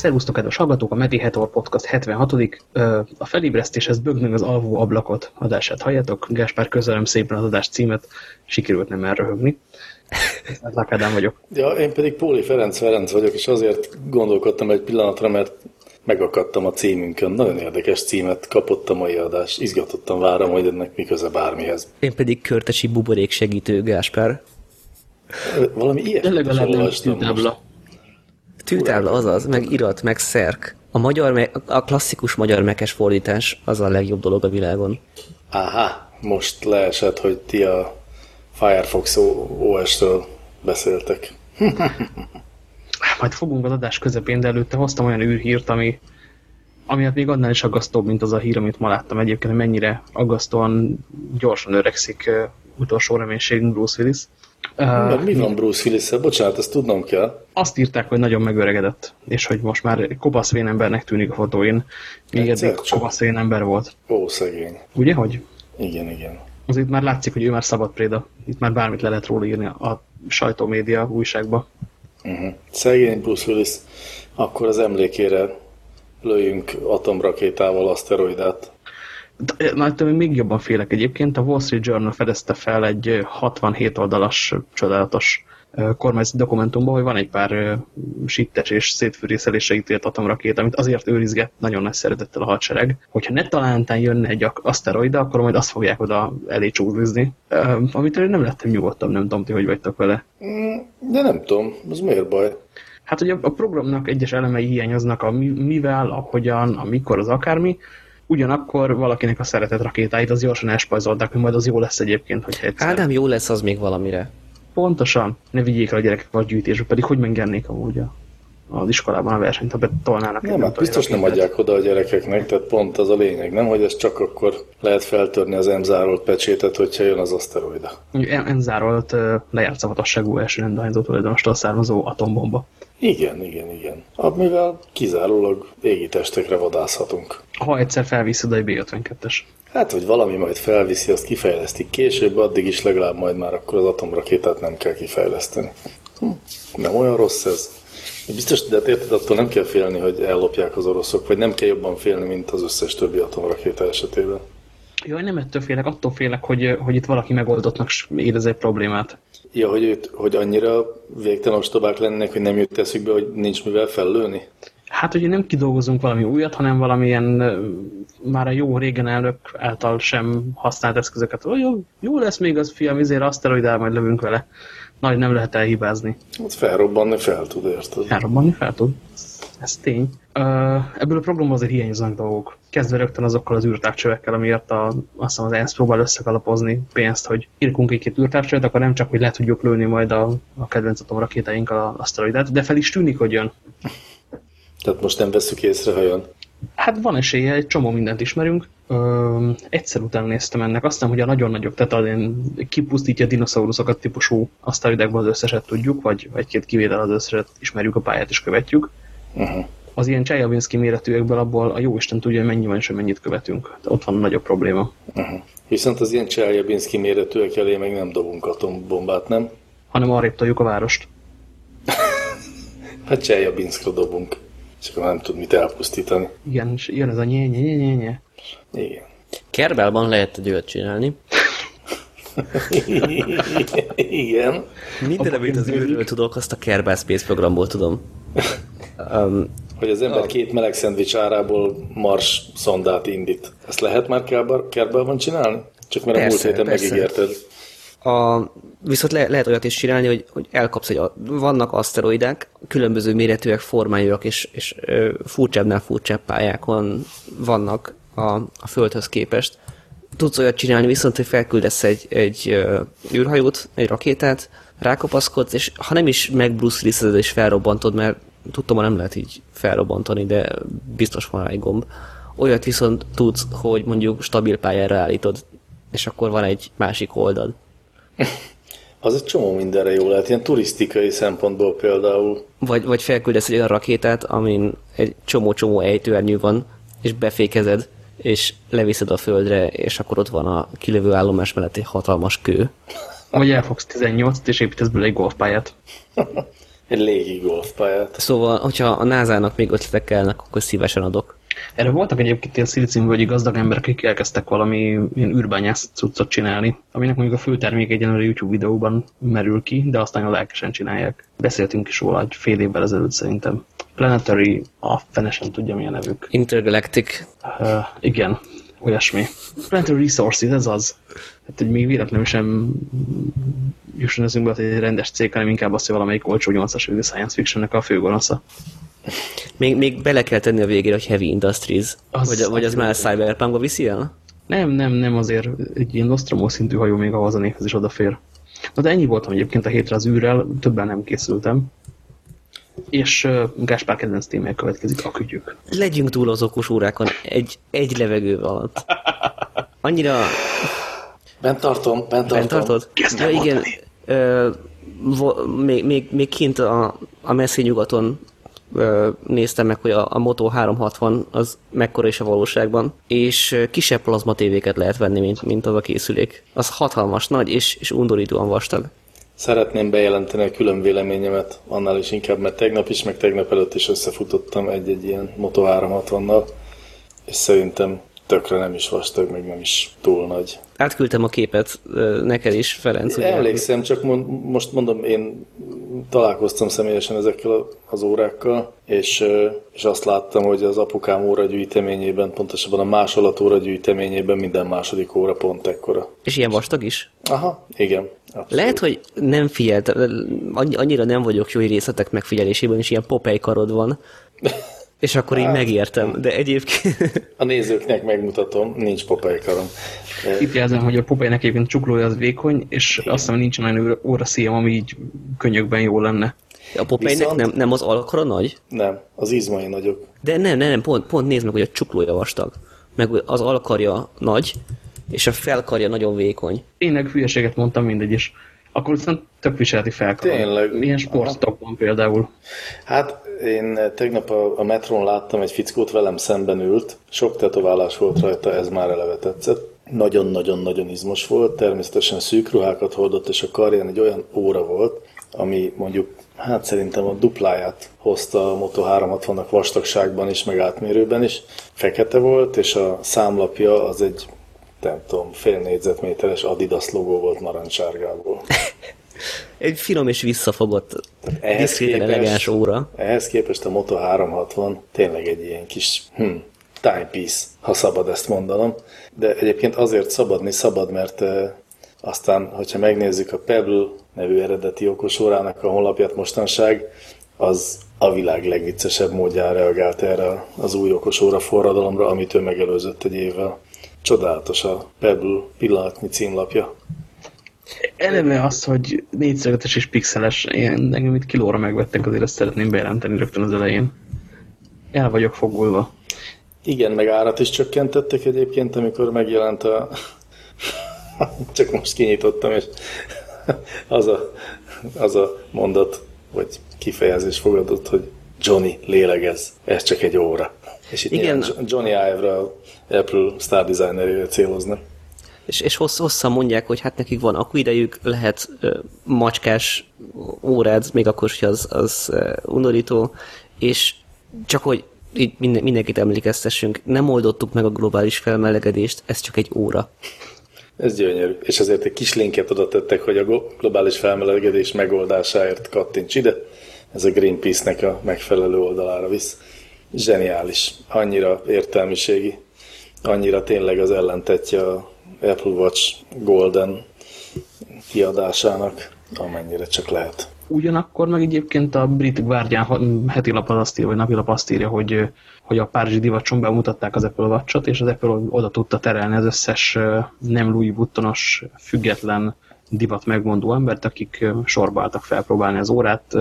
Szervusztok, kedves hallgatók, a Medihator Podcast 76 A felébresztéshez bög meg az alvó ablakot adását halljátok. Gáspár közelem szépen az adás címet, sikerült nem elröhögni. Lakádám vagyok. Ja, én pedig Póli Ferenc Ferenc vagyok, és azért gondolkodtam egy pillanatra, mert megakadtam a címünkön. Nagyon érdekes címet kapott a mai adás. Izgatottan várom, hogy ennek mi köze bármihez. Én pedig körtesi buborék segítő Gáspár. Valami ilyet legalább nem tűtábla. Tűtábla azaz, meg irat, meg szerk. A, magyar, a klasszikus magyar mekes fordítás az a legjobb dolog a világon. Aha, most leesett, hogy ti a Firefox OS-ről beszéltek. Majd fogunk az adás közepén, de előtte hoztam olyan űrhírt, ami, ami hát még annál is aggasztóbb, mint az a hír, amit ma láttam egyébként, mennyire aggasztóan gyorsan öregszik uh, utolsó reménységünk Bruce Willis. Uh, mi van Bruce willis -el? Bocsánat, ezt tudnom kell. Azt írták, hogy nagyon megöregedett, és hogy most már kopasz embernek tűnik a fotóin, még eddig kopasz ember volt. Ó, szegény. Ugye, hogy? Igen, igen. Azért már látszik, hogy ő már szabad préda. Itt már bármit le lehet róla írni a sajtómédia újságba. Uh -huh. Szegény Bruce Willis, akkor az emlékére lőjünk atomrakétával aszteroidát. Na, még jobban félek egyébként. A Wall Street Journal fedezte fel egy 67 oldalas csodálatos kormányzati dokumentumban, hogy van egy pár sittes és szétfűrészelésre ítélt atomrakét, amit azért őrizget nagyon nagy szeretettel a hadsereg. Hogyha ne talántán jönne egy aszteroida, akkor majd azt fogják oda elé csúrlizni. Amit nem lettem nyugodtam, nem tudom ti, hogy vagytok vele. Mm, de nem tudom, az miért baj? Hát, hogy a programnak egyes elemei hiányoznak, a mivel, ahogyan, amikor, az akármi, ugyanakkor valakinek a szeretett rakétáit az gyorsan elspajzolták, hogy majd az jó lesz egyébként, hogyha egyszer. Ádám, jó lesz az még valamire. Pontosan. Ne vigyék el a gyerekek a gyűjtésbe, pedig hogy meggennék amúgy a, az iskolában a versenyt, ha betolnának. Nem, hát biztos nem adják oda a gyerekeknek, tehát pont az a lényeg, nem? Hogy ez csak akkor lehet feltörni az emzárolt pecsétet, hogyha jön az aszteroida. Emzárolt lejárt szavatosságú első rendahányzó tulajdonostól származó atombomba. Igen, igen, igen. Amivel kizárólag égi testekre vadászhatunk. Ha egyszer felviszed a B-52-es. Hát, hogy valami majd felviszi, azt kifejlesztik később, addig is legalább majd már akkor az atomrakétát nem kell kifejleszteni. Hm. Nem olyan rossz ez. Biztos, de érted, attól nem kell félni, hogy ellopják az oroszok, vagy nem kell jobban félni, mint az összes többi atomrakéta esetében. Jaj, nem ettől félek, attól félek, hogy, hogy itt valaki megoldottnak érez egy problémát. Ja, hogy, őt, hogy annyira végtelen ostobák lennének, hogy nem jut eszükbe, hogy nincs mivel fellőni? Hát, hogy nem kidolgozunk valami újat, hanem valamilyen már a jó régen elnök által sem használt eszközöket. Ó, jó, jó lesz még az fiam, ezért aszteroidál, majd lövünk vele. Nagy nem lehet elhibázni. Hát felrobbanni fel tud, érted? Felrobbanni fel tud. Ez tény. Ebből a programból azért hiányoznak dolgok. Kezdve rögtön azokkal az űrtávcsövekkel, amiért a, azt hiszem az ENSZ próbál összekalapozni pénzt, hogy írkunk egy-két űrtávcsövet, akkor nem csak, hogy le tudjuk lőni majd a, a kedvenc atomrakétáinkkal a aszteroidát, de fel is tűnik, hogy jön. Tehát most nem veszük észre, ha jön? Hát van esélye, egy csomó mindent ismerünk. Ö, egyszer után néztem ennek, aztán, hogy a nagyon nagyobb, tehát a kipusztítja dinoszauruszokat típusú asztalidákban az összeset tudjuk, vagy egy-két kivétel az összeset ismerjük, a pályát is követjük. Uh -huh. Az ilyen Csajavinszki méretűekből abból a jó Isten tudja, hogy mennyi van és mennyit követünk. De ott van a nagyobb probléma. Uh -huh. Viszont az ilyen Csajavinszki méretűek elé meg nem dobunk atombombát, nem? Hanem arrébb toljuk a várost. hát Csajavinszkra dobunk. És akkor nem tud mit elpusztítani. Igen, és jön ez a nye, nye, nye, nye. Igen. Kerbelban lehet egy olyat csinálni. Igen. Minden, amit az űrről tudok, azt a Kerbal Space programból tudom. Um, hogy az ember a... két meleg szendvics árából Mars szondát indít. Ezt lehet már Kerbelban csinálni? Csak mert persze, a múlt héten persze. megígérted. A, viszont le, lehet olyat is csinálni, hogy, hogy elkapsz egy, vannak aszteroidák, különböző méretűek, formájúak, és, és furcsábbnál furcsább pályákon vannak a, a Földhöz képest. Tudsz olyat csinálni, viszont hogy felküldesz egy, egy űrhajót, egy rakétát, rákapaszkodsz, és ha nem is megbruszliszed és felrobbantod, mert tudtam, hogy nem lehet így felrobbantani, de biztos van egy gomb. Olyat viszont tudsz, hogy mondjuk stabil pályára állítod, és akkor van egy másik oldal. Az egy csomó mindenre jó lehet, ilyen turisztikai szempontból például. Vagy, vagy felküldesz egy olyan rakétát, amin egy csomó-csomó ejtőernyő van, és befékezed, és leviszed a földre, és akkor ott van a kilövő állomás mellett egy hatalmas kő. Vagy elfogsz 18-t, és építesz bele egy golfpályát. Egy légi golfpályát. Szóval, hogyha a NASA-nak még ötletek kellnek, akkor szívesen adok. Erre voltak egyébként ilyen szilíciumvölgyi gazdag emberek, akik elkezdtek valami ilyen űrbányász cuccot csinálni, aminek mondjuk a főtermék egyenlőre YouTube videóban merül ki, de aztán a lelkesen csinálják. Beszéltünk is róla egy fél évvel ezelőtt szerintem. Planetary, a fene sem tudja milyen nevük. Intergalactic. Uh, igen, olyasmi. Planetary Resources, ez az. Hát, hogy még véletlenül sem jusson eszünkbe, hogy egy rendes cég, hanem inkább azt, hogy valamelyik olcsó 8-as science fictionnek a főgonosza. Még, még bele kell tenni a végére, hogy Heavy Industries. Az vagy, vagy az már Cyberpunkba viszi el? Nem, nem, nem, azért egy ilyen Nostromo szintű hajó még ahhoz a névhez is odafér. Na de ennyi voltam egyébként a hétre az űrrel, többen nem készültem. És uh, Gáspár kedvenc témája következik, a kütyük. Legyünk túl az okos órákon egy, egy levegő alatt. Annyira... Bent tartom, bent tartom. Bent tartod? Ja, igen. Ö, vo, még, még, még kint a, a messzi nyugaton néztem meg, hogy a, a Moto 360 az mekkora is a valóságban, és kisebb plazma tévéket lehet venni, mint, mint az a készülék. Az hatalmas nagy és, és undorítóan vastag. Szeretném bejelenteni a külön véleményemet, annál is inkább, mert tegnap is, meg tegnap előtt is összefutottam egy-egy ilyen Moto 360-nal, és szerintem tökre nem is vastag, meg nem is túl nagy. Átküldtem a képet neked is, Ferenc. Ugye? Emlékszem, csak mond, most mondom, én találkoztam személyesen ezekkel az órákkal, és, és azt láttam, hogy az apukám óra gyűjteményében, pontosabban a másolat óra gyűjteményében minden második óra pont ekkora. És ilyen vastag is? Aha, igen. Abszolút. Lehet, hogy nem figyelt, annyira nem vagyok jó részletek megfigyelésében, és ilyen popej karod van. És akkor hát, így megértem, de egyébként... A nézőknek megmutatom, nincs popejkarom. Itt jelzem, hogy a popejnek egyébként csuklója az vékony, és Igen. azt hiszem, nincs olyan óraszíjam, ami így könyökben jó lenne. A popejnek Viszont... nem, nem az alkara nagy? Nem, az izmai nagyok. De nem, nem, nem pont, pont nézd meg, hogy a csuklója vastag. Meg az alkarja nagy, és a felkarja nagyon vékony. Tényleg hülyeséget mondtam mindegy is. Akkor viszont több viseleti felkar. Tényleg. Milyen sportokban például? Hát én tegnap a, a metron láttam egy fickót, velem szemben ült, sok tetoválás volt rajta, ez már eleve tetszett. Nagyon-nagyon-nagyon izmos volt, természetesen szűk ruhákat hordott, és a karján egy olyan óra volt, ami mondjuk, hát szerintem a dupláját hozta a Moto 360-nak vastagságban is, meg átmérőben is. Fekete volt, és a számlapja az egy, nem tudom, fél négyzetméteres Adidas logó volt narancsárgából. Egy finom és visszafogott, képest, elegáns óra. Ehhez képest a Moto 360 tényleg egy ilyen kis hm, timepiece, ha szabad ezt mondanom. De egyébként azért szabadni szabad, mert e, aztán, hogyha megnézzük a Pebble nevű eredeti okosórának a honlapját mostanság, az a világ legviccesebb módján reagált erre az új okosóra forradalomra, amit ő megelőzött egy évvel. Csodálatos a Pebble pillanatnyi címlapja. Eleve az, hogy négyszögetes és pixeles, ilyen, engem itt kilóra megvettek, azért ezt szeretném bejelenteni rögtön az elején. El vagyok fogulva. Igen, meg árat is csökkentettek egyébként, amikor megjelent a... Csak most kinyitottam, és az a, az a mondat, vagy kifejezés fogadott, hogy Johnny, lélegez, ez csak egy óra. És itt Igen. Johnny Ive-ra Apple Star Designerére céloznak és, és hossz, hosszan mondják, hogy hát nekik van akuidejük, lehet ö, macskás órád, még akkor, hogy az, az ö, undorító, és csak hogy így minden, mindenkit emlékeztessünk, nem oldottuk meg a globális felmelegedést, ez csak egy óra. Ez gyönyörű. És azért egy kis linket oda tettek, hogy a globális felmelegedés megoldásáért kattints ide. Ez a Greenpeace-nek a megfelelő oldalára visz. Zseniális. Annyira értelmiségi. Annyira tényleg az ellentetje a Apple Watch Golden kiadásának, amennyire csak lehet. Ugyanakkor meg egyébként a brit Guardian heti lap azt írja, vagy napilap azt írja, hogy, hogy a Párizsi divacson bemutatták az Apple Watch-ot, és az Apple oda tudta terelni az összes nem Louis Vuittonos, független divat megmondó embert, akik sorba álltak felpróbálni az órát,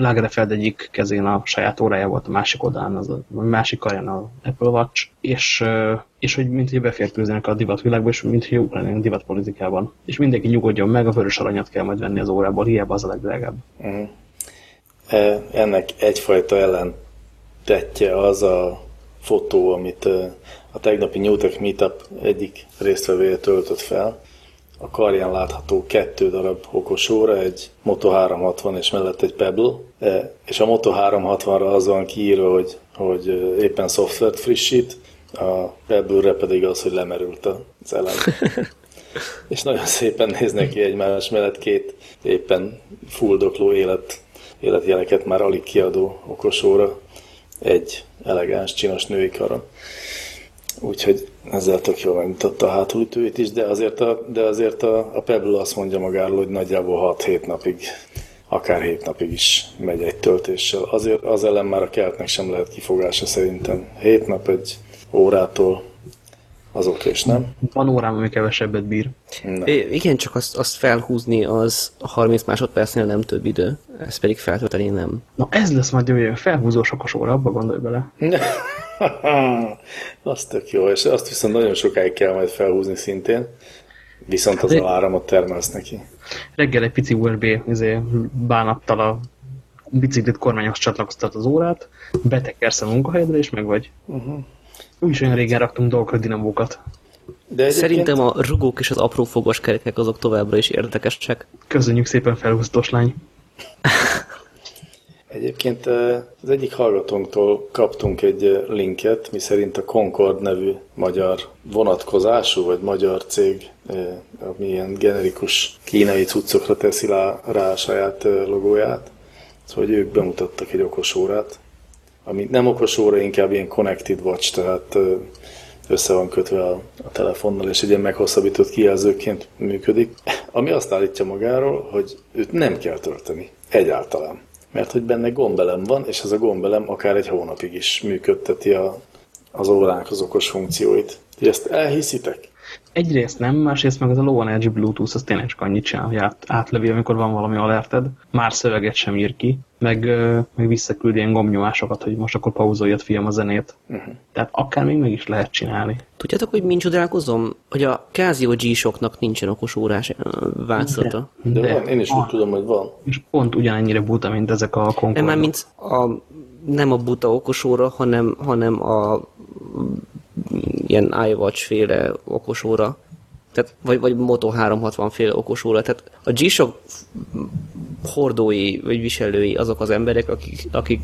Lagerfeld egyik kezén a saját órája volt, a másik oldalán, az a, a másik karján a Apple Watch, és, és hogy mint hogy beférkőznek a divatvilágba, és mint hogy jók lennének divatpolitikában. És mindenki nyugodjon meg, a vörös aranyat kell majd venni az órából, hiába az a legdrágább. Uh-huh. Ennek egyfajta ellentetje az a fotó, amit a tegnapi New Tech Meetup egyik résztvevője töltött fel, a karján látható kettő darab okos óra, egy Moto 360 és mellett egy Pebble, e, és a Moto 360-ra az van kiírva, hogy, hogy éppen szoftvert frissít, a Pebble-re pedig az, hogy lemerült az elem. és nagyon szépen néznek ki egymás mellett két éppen fuldokló élet, életjeleket már alig kiadó okosóra, egy elegáns, csinos női kara. Úgyhogy ezzel tök jól megmutatta a hátulütőjét is, de azért a, de azért a, a Pebble azt mondja magáról, hogy nagyjából 6-7 napig, akár 7 napig is megy egy töltéssel. Azért az ellen már a keltnek sem lehet kifogása szerintem. 7 nap egy órától az okés, nem? Van órám, ami kevesebbet bír. É, igen, csak azt, azt felhúzni az 30 másodpercnél nem több idő. Ezt pedig feltölteni nem. Na ez lesz majd jövő, felhúzós okos óra, abba gondolj bele. az tök jó, és azt viszont nagyon sokáig kell majd felhúzni szintén. Viszont az hát, a áramot termelsz neki. Reggel egy pici USB izé, bánattal a biciklit kormányhoz csatlakoztat az órát, betekersz a munkahelyedre, és meg vagy. Uh -huh. Úgyis olyan régen raktunk dolgokra dinamókat. De egyébként... Szerintem a rugók és az apró fogos kerekek azok továbbra is érdekesek. Köszönjük szépen felhúztós lány. Egyébként az egyik hallgatónktól kaptunk egy linket, miszerint a Concord nevű magyar vonatkozású, vagy magyar cég, ami ilyen generikus kínai cuccokra teszi rá a saját logóját, szóval hogy ők bemutattak egy okos órát, ami nem okos óra, inkább ilyen connected watch, tehát össze van kötve a, a telefonnal, és egy ilyen meghosszabbított kijelzőként működik, ami azt állítja magáról, hogy őt nem kell tölteni. Egyáltalán. Mert hogy benne gombelem van, és ez a gombelem akár egy hónapig is működteti a, az órának az okos funkcióit. Ti ezt elhiszitek? Egyrészt nem, másrészt meg az a Low Energy Bluetooth az tényleg csak annyit csinál, hogy át, átlevi, amikor van valami alerted, már szöveget sem ír ki, meg, meg visszaküld ilyen gombnyomásokat, hogy most akkor pauzoljad fiam a zenét. Uh -huh. Tehát akár még meg is lehet csinálni. Tudjátok, hogy mind csodálkozom, hogy a Casio G-soknak nincsen okos órás változata. De, de, de van, én is úgy tudom, hogy van. És pont ugyanennyire buta, mint ezek a. Nem, már mint a, nem a buta okos óra, hanem, hanem a ilyen iWatch féle okosóra, tehát, vagy, vagy Moto 360 féle okosóra. Tehát a G-Shock hordói vagy viselői azok az emberek, akik, akik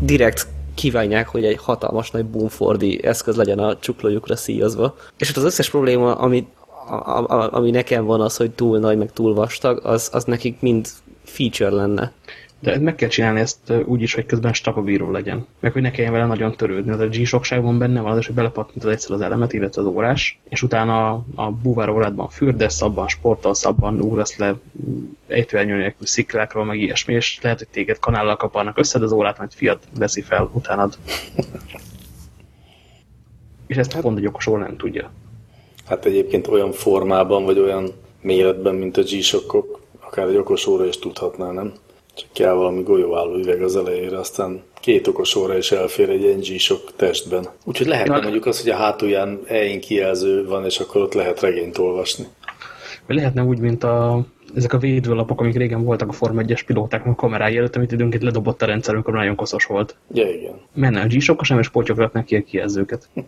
direkt kívánják, hogy egy hatalmas nagy boomfordi eszköz legyen a csuklójukra szíjazva. És ott az összes probléma, ami, a, a, ami nekem van az, hogy túl nagy, meg túl vastag, az, az nekik mind feature lenne. De meg kell csinálni ezt úgy is, hogy közben stakabíró legyen. Meg hogy ne kelljen vele nagyon törődni. Az a G-sokságban benne van az, hogy belepattintod egyszer az elemet, illetve az órás, és utána a, a búvár órádban fürdesz, abban sportolsz, abban ugrasz le ejtőernyő nélkül sziklákról, meg ilyesmi, és lehet, hogy téged kanállal kaparnak összed az órát, majd fiat veszi fel utánad. és ezt hát, pont egy okos óra nem tudja. Hát egyébként olyan formában, vagy olyan méretben, mint a G-sokok, akár egy okos óra is tudhatná, nem? Csak kell valami golyóálló üveg az elejére, aztán két okos óra is elfér egy NG sok testben. Úgyhogy lehetne mondjuk az, hogy a hátulján EIN kijelző van, és akkor ott lehet regényt olvasni. Lehetne úgy, mint a, ezek a védőlapok, amik régen voltak a Form 1-es pilótáknak kamerái előtt, amit időnként ledobott a rendszer, amikor nagyon koszos volt. Ja, igen. Menne a G-sokkal sem, és potyogratnak ki a kijelzőket.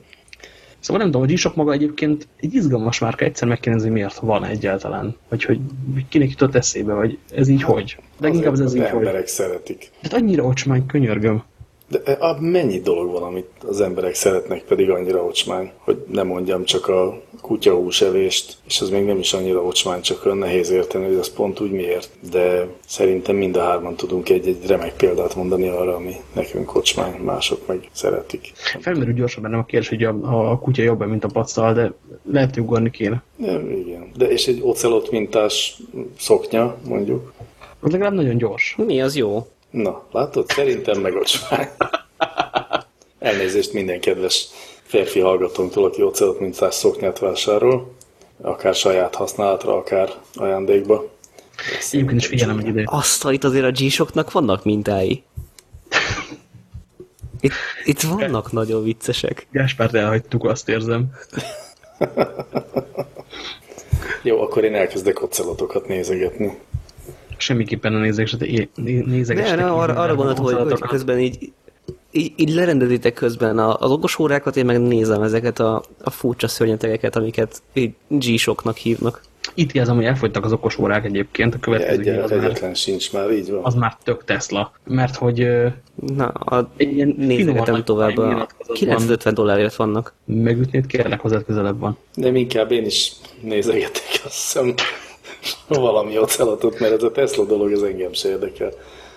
Szóval nem tudom, hogy G-Shock maga egyébként egy izgalmas márka, egyszer megkérdezni, miért van egyáltalán. Vagy hogy kinek jutott eszébe, vagy ez így hogy. De inkább ez, ez így emberek hogy. szeretik. Hát annyira ocsmány, könyörgöm. De a, mennyi dolog van, amit az emberek szeretnek, pedig annyira ocsmány, hogy nem mondjam csak a kutyahúsevést, és az még nem is annyira ocsmány, csak olyan nehéz érteni, hogy az pont úgy miért. De szerintem mind a hárman tudunk egy-egy remek példát mondani arra, ami nekünk ocsmány, mások meg szeretik. Felmerül gyorsan bennem a kérdés, hogy a, a kutya jobb, mint a pacsal, de lehet ugorni kéne. Nem, igen. De és egy ocelot mintás szoknya, mondjuk. Az legalább nagyon gyors. Mi az jó? Na, látod? Szerintem megocsmány. Elnézést minden kedves férfi hallgatónktól, aki ocelot mintás szoknyát vásárol, akár saját használatra, akár ajándékba. Egyébként is figyelem egy ide. Azt, itt azért a G-soknak vannak mintái. Itt, itt vannak nagyon viccesek. Gáspárt elhagytuk, azt érzem. Jó, akkor én elkezdek ocelotokat nézegetni semmiképpen a nézegesek. Ne, ne, arra, arra gondoltam, hogy, hogy közben így, így, így lerendezitek közben az okos órákat, én meg nézem ezeket a, a furcsa szörnyetegeket, amiket G-soknak hívnak. Itt jelzem, hogy elfogytak az okos órák egyébként, a következő Egy, az, egyetlen már, sincs már, így van. az már tök Tesla, mert hogy Na, a egy ilyen nézegetem tovább, a nyilatkozatban 950 dollárért vannak. megütnéd, kérlek, hozzád közelebb van. Nem, inkább én is nézegetek, azt hiszem valami ocellatot, mert ez a Tesla dolog, ez engem se érdekel.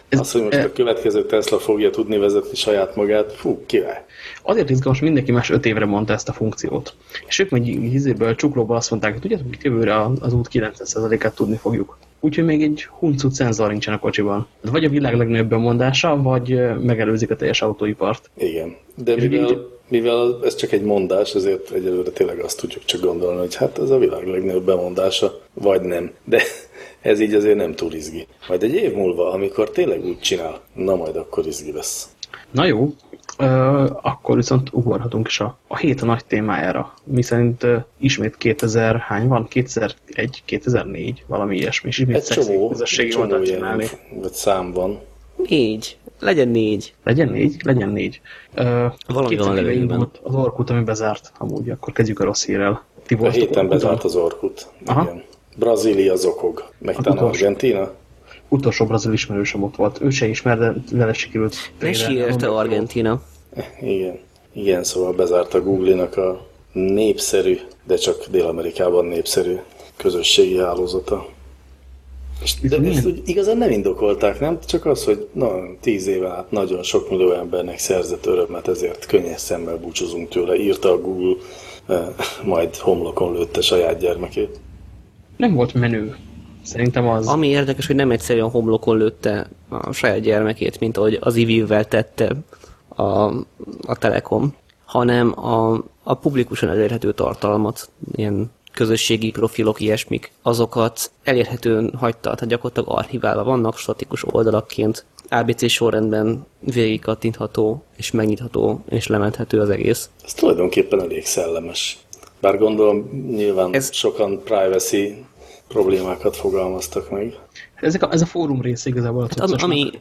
Az, hogy most e- a következő Tesla fogja tudni vezetni saját magát, fú, király. Azért izgalmas, mindenki más öt évre mondta ezt a funkciót. És ők meg hízéből, csuklóból azt mondták, hogy tudjátok, hogy jövőre az út 90%-át tudni fogjuk. Úgyhogy még egy huncut szenzor nincsen a kocsiban. Vagy a világ legnagyobb bemondása, vagy megelőzik a teljes autóipart. Igen. De És mivel, így- mivel ez csak egy mondás, ezért egyelőre tényleg azt tudjuk csak gondolni, hogy hát ez a világ legnagyobb bemondása, vagy nem. De ez így azért nem túl izgi. Majd egy év múlva, amikor tényleg úgy csinál, na majd akkor izgi lesz. Na jó, ö, akkor viszont ugorhatunk is a, a hét a nagy témájára. Mi szerint ö, ismét 2000, hány van? 2001, 2004, valami ilyesmi. És ismét Egy csomó, egy közösségi csomó oldalt ilyen, vagy szám van. Négy. Legyen négy. Legyen négy? Legyen négy. Ö, Valami van levegőben. Az Orkut, ami bezárt, amúgy, akkor kezdjük a rossz hírrel. Ti A héten bezárt az Orkut. Aha. Igen. Brazília zokog. Meg Az talán utolsó. Argentina. Utolsó brazil ismerősöm ott volt. Ő se ismer, de vele sikerült. Ne érte Argentina. Igen. Igen, szóval bezárt a Google-nak a népszerű, de csak Dél-Amerikában népszerű közösségi hálózata. De ezt úgy igazán nem indokolták, nem? Csak az, hogy na, tíz éve át nagyon sok millió embernek szerzett örömet, ezért könnyes szemmel búcsúzunk tőle, írta a Google, eh, majd homlokon lőtte saját gyermekét. Nem volt menő. Szerintem az... Ami érdekes, hogy nem egyszerűen homlokon lőtte a saját gyermekét, mint ahogy az ivivel tette a, a Telekom, hanem a, a publikusan elérhető tartalmat, ilyen közösségi profilok, ilyesmik, azokat elérhetően hagyta, tehát gyakorlatilag archiválva vannak statikus oldalakként, ABC sorrendben végig kattintható, és megnyitható, és lementhető az egész. Ez tulajdonképpen elég szellemes. Bár gondolom nyilván Ez- sokan privacy problémákat fogalmaztak meg. Ezek a, ez a fórum része igazából a Hát, ami, ami,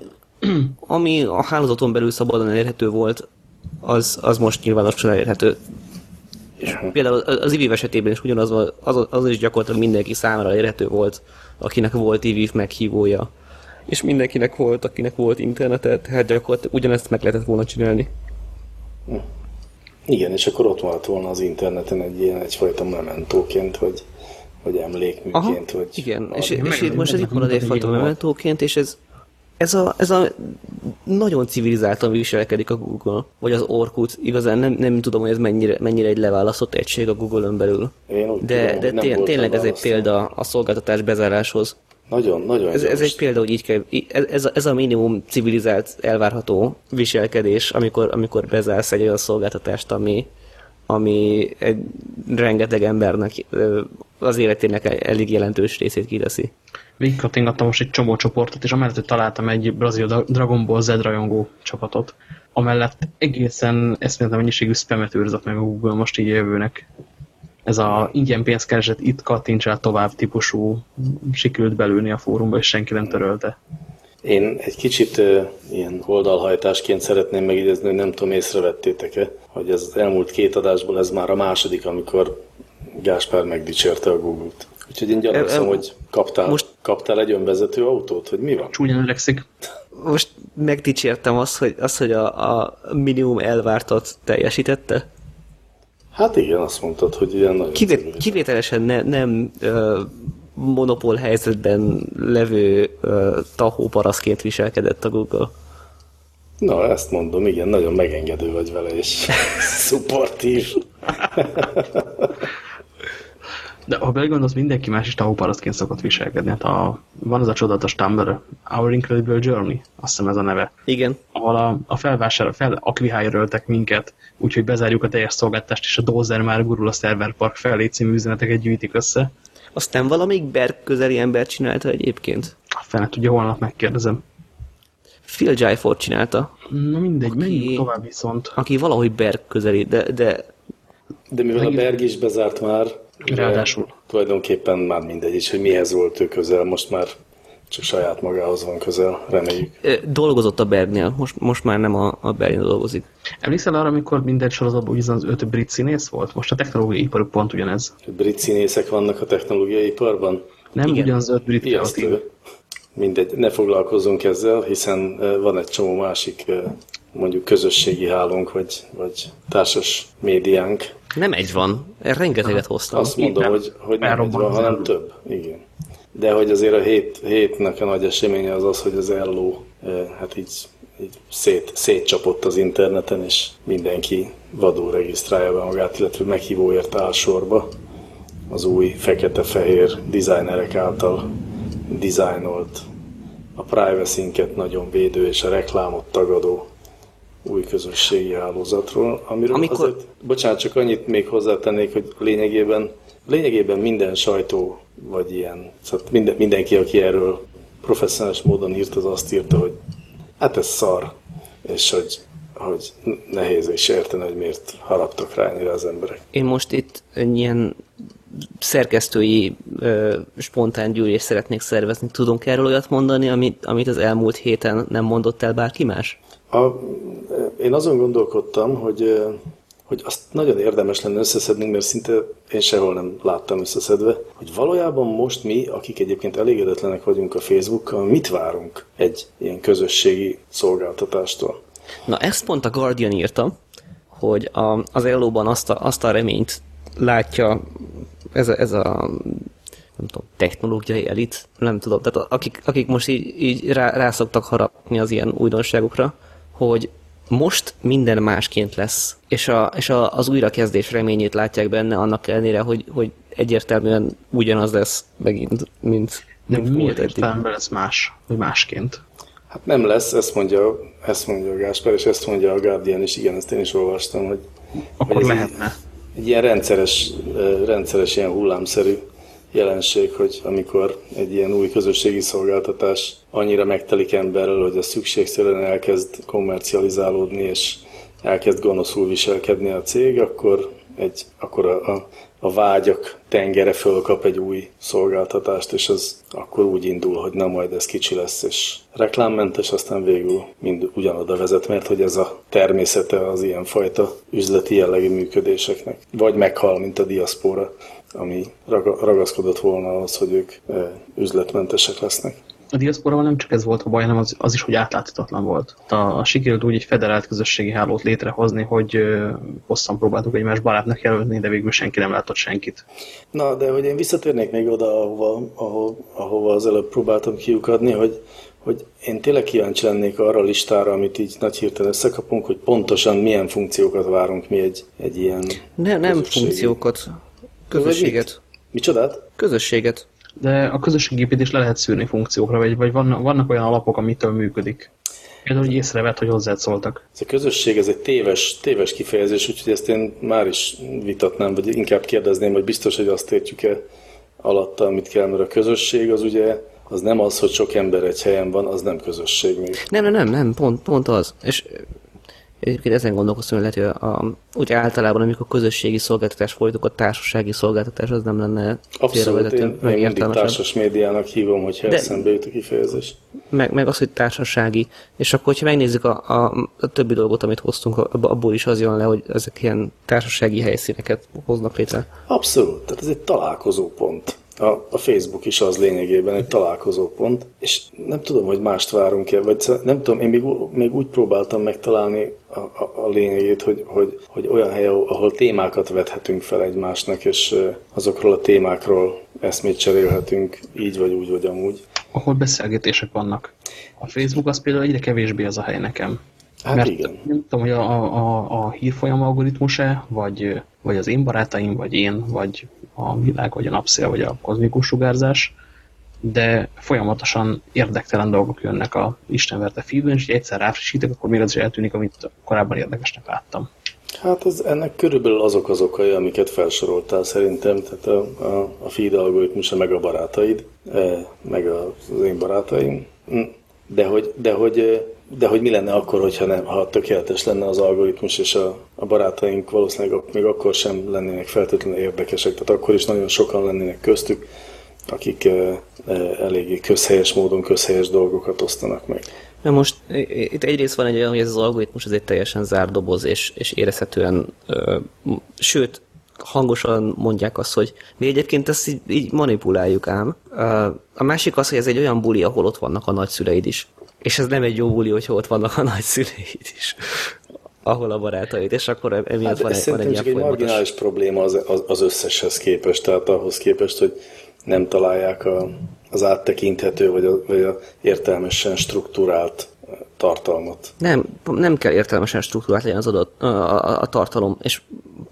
ami a hálózaton belül szabadon elérhető volt, az, az most nyilvánosan elérhető. És például az IVIV esetében is ugyanaz volt, az, az is gyakorlatilag mindenki számára elérhető volt, akinek volt IVIV meghívója. És mindenkinek volt, akinek volt internete, tehát gyakorlatilag ugyanezt meg lehetett volna csinálni. Igen, és akkor ott maradt volna az interneten egy ilyen egyfajta mementóként, vagy, vagy emlékműként, vagy... igen, és, és itt most ez itt marad egyfajta mementóként, és ez, ez a, ez a nagyon civilizáltan viselkedik a Google, vagy az Orkut. Igazán nem, nem tudom, hogy ez mennyire, mennyire egy leválasztott egység a Google-ön belül. De, tudom, de hogy nem té- volt tényleg ez egy példa a szolgáltatás bezáráshoz. Nagyon, nagyon Ez, ez egy példa, hogy így kell, ez, ez, a, ez a minimum civilizált, elvárható viselkedés, amikor, amikor bezársz egy olyan szolgáltatást, ami, ami egy rengeteg embernek az életének elég jelentős részét kiteszi. Végigkattingattam most egy csomó csoportot, és amellett, hogy találtam egy brazil Dra- Dragon Ball Z rajongó csapatot, amellett egészen eszméletlen mennyiségű spamet őrzött meg a Google most így a jövőnek. Ez a ingyen pénzkereset itt kattints el tovább típusú sikerült belülni a fórumba, és senki nem törölte. Én egy kicsit uh, ilyen oldalhajtásként szeretném megidézni, hogy nem tudom, észrevettétek-e, hogy ez az elmúlt két adásból ez már a második, amikor Gáspár megdicsérte a Google-t. Úgyhogy én gyanakszom, hogy kaptál, most- kaptál egy önvezető autót, hogy mi van? Csúnyán öregszik. Most megdicsértem azt, hogy, azt, hogy a, a minimum elvártat teljesítette. Hát igen, azt mondtad, hogy ilyen nagyon Kivé, civilizált. kivételesen ne, nem ö, monopól helyzetben levő ö, tahóparaszként viselkedett a Google. Na, ezt mondom, igen, nagyon megengedő vagy vele, és szupportív. De ha belegondolsz, mindenki más is tahóparasztként szokott viselkedni. Hát a, van az a csodatos Tumblr, Our Incredible Journey, azt hiszem ez a neve. Igen. ahol a, a felvásárló, fel akvihányöröltek minket, úgyhogy bezárjuk a teljes szolgáltást, és a Dozer már gurul a szerverpark felé című üzeneteket gyűjtik össze. Aztán valamelyik Berg közeli ember csinálta egyébként. A fene tudja, holnap megkérdezem. Phil Jyford csinálta, Na mindegy, Aki- menjünk tovább viszont. aki valahogy Berg közeli, de, de De mivel a Berg is bezárt már, Ráadásul. tulajdonképpen már mindegy is, hogy mihez volt ő közel, most már csak saját magához van közel, reméljük. Dolgozott a Bergnél, most, most már nem a, a Bergnél dolgozik. Emlékszel arra, amikor minden sorozatban ugyanaz az öt brit színész volt? Most a technológiai iparuk pont ugyanez. Brit színészek vannak a technológiai iparban? Nem Igen. ugyanaz öt brit kreatív. Mindegy, ne foglalkozzunk ezzel, hiszen van egy csomó másik mondjuk közösségi hálónk, vagy, vagy társas médiánk. Nem egy van, rengeteget hoztam. Azt mondom, hogy, hogy nem egy van, hanem több. Igen. De hogy azért a hét, hétnek a nagy eseménye az az, hogy az elló hát így, így szét, szétcsapott az interneten, és mindenki vadul regisztrálja be magát, illetve meghívóért áll sorba az új fekete-fehér designerek által dizájnolt a privacy nagyon védő és a reklámot tagadó új közösségi hálózatról, amiről Amikor... azért, bocsánat, csak annyit még hozzátennék, hogy lényegében, lényegében minden sajtó, vagy ilyen, szóval minden, mindenki, aki erről professzionális módon írt, az azt írta, hogy hát ez szar, és hogy, hogy nehéz is érteni, hogy miért haraptak rá ennyire az emberek. Én most itt ilyen szerkesztői ö, spontán gyűlést szeretnék szervezni. Tudunk erről olyat mondani, amit, amit az elmúlt héten nem mondott el bárki más? A, én azon gondolkodtam, hogy, hogy azt nagyon érdemes lenne összeszedni, mert szinte én sehol nem láttam összeszedve, hogy valójában most mi, akik egyébként elégedetlenek vagyunk a Facebookkal, mit várunk egy ilyen közösségi szolgáltatástól? Na ezt pont a Guardian írta, hogy a, az Ellóban azt a, azt a reményt látja ez a, ez a nem tudom, technológiai elit, nem tudom, tehát akik, akik most így, így rá, rá szoktak harapni az ilyen újdonságokra, hogy most minden másként lesz, és, a, és a, az újrakezdés reményét látják benne, annak ellenére, hogy, hogy egyértelműen ugyanaz lesz megint, mint, De mint miért értelemben lesz más, vagy másként? Hát nem lesz, ezt mondja, ezt mondja a Gásper, és ezt mondja a Guardian is, igen, ezt én is olvastam, hogy, Akkor hogy lehetne. Egy, egy ilyen rendszeres, rendszeres, ilyen hullámszerű jelenség, hogy amikor egy ilyen új közösségi szolgáltatás annyira megtelik emberrel, hogy a szükségszerűen elkezd kommercializálódni, és elkezd gonoszul viselkedni a cég, akkor, egy, akkor a, a, a vágyak tengere fölkap egy új szolgáltatást, és az akkor úgy indul, hogy na majd ez kicsi lesz, és reklámmentes, aztán végül mind ugyanoda vezet, mert hogy ez a természete az ilyenfajta üzleti jellegű működéseknek. Vagy meghal, mint a diaszpora ami ragaszkodott volna ahhoz, hogy ők e, üzletmentesek lesznek. A diaszporával nem csak ez volt a baj, hanem az, az is, hogy átláthatatlan volt. A, a sikerült úgy egy federált közösségi hálót létrehozni, hogy hosszan próbáltuk egymás barátnak jelölni, de végül senki nem látott senkit. Na, de hogy én visszatérnék még oda, ahova, ahova, ahova az előbb próbáltam kiukadni, hogy, hogy én tényleg kíváncsi lennék arra a listára, amit így nagy hirtelen összekapunk, hogy pontosan milyen funkciókat várunk mi egy, egy ilyen Ne, nem funkciókat, Közösséget. Micsodát? Közösséget. De a közösségépítés le lehet szűrni funkciókra, vagy, vagy vannak, vannak olyan alapok, amitől működik. Például, hogy észrevett, hogy hozzád szóltak. Ez a közösség, ez egy téves, téves kifejezés, úgyhogy ezt én már is vitatnám, vagy inkább kérdezném, hogy biztos, hogy azt értjük-e alatta, amit kell, mert a közösség az ugye az nem az, hogy sok ember egy helyen van, az nem közösség még. Nem, nem, nem, nem pont, pont az. És Egyébként ezen gondolkoztam, hogy lehet, hogy a, úgy általában, amikor közösségi szolgáltatás folytuk, a társasági szolgáltatás az nem lenne Abszolút, én, én mindig társas médiának hívom, hogyha De, eszembe jut a kifejezés. Meg, meg az, hogy társasági. És akkor, hogyha megnézzük a, a, a többi dolgot, amit hoztunk, abból is az jön le, hogy ezek ilyen társasági helyszíneket hoznak létre. Abszolút, tehát ez egy találkozópont. A, a Facebook is az lényegében egy találkozópont, és nem tudom, hogy mást várunk-e, vagy nem tudom, én még, még úgy próbáltam megtalálni a, a, a lényegét, hogy, hogy, hogy olyan hely, ahol témákat vethetünk fel egymásnak, és azokról a témákról eszmét cserélhetünk, így vagy úgy, vagy amúgy. Ahol beszélgetések vannak. A Facebook az például egyre kevésbé az a hely nekem. Hát Mert igen. Nem tudom, hogy a, a, a hírfolyam algoritmus-e, vagy, vagy az én barátaim, vagy én, vagy a világ, vagy a napszél, vagy a kozmikus sugárzás, de folyamatosan érdektelen dolgok jönnek a Istenverte feedben, és egyszer ráfrissítek, akkor még az is eltűnik, amit korábban érdekesnek láttam. Hát ez, ennek körülbelül azok az okai, amiket felsoroltál szerintem, tehát a, a, a feed algoritmusa, meg a barátaid, e, meg az én barátaim, hm. De hogy, de hogy de hogy mi lenne akkor, hogyha nem, ha tökéletes lenne az algoritmus, és a, a barátaink valószínűleg még akkor sem lennének feltétlenül érdekesek, tehát akkor is nagyon sokan lennének köztük, akik eléggé közhelyes módon közhelyes dolgokat osztanak meg. Na most itt egyrészt van egy olyan, hogy ez az algoritmus ez egy teljesen zárt doboz, és, és érezhetően, ö, sőt, hangosan mondják azt, hogy mi egyébként ezt így, így manipuláljuk ám. A másik az, hogy ez egy olyan buli, ahol ott vannak a nagyszüleid is. És ez nem egy jó buli, hogyha ott vannak a nagyszüleid is ahol a barátaid, és akkor emiatt hát van, egy, van egy ilyen egy marginális probléma az, az, az összeshez képest, tehát ahhoz képest, hogy nem találják a, az áttekinthető, vagy a, vagy a értelmesen struktúrált tartalmat. Nem, nem kell értelmesen struktúrált legyen az adott a, a, a tartalom, és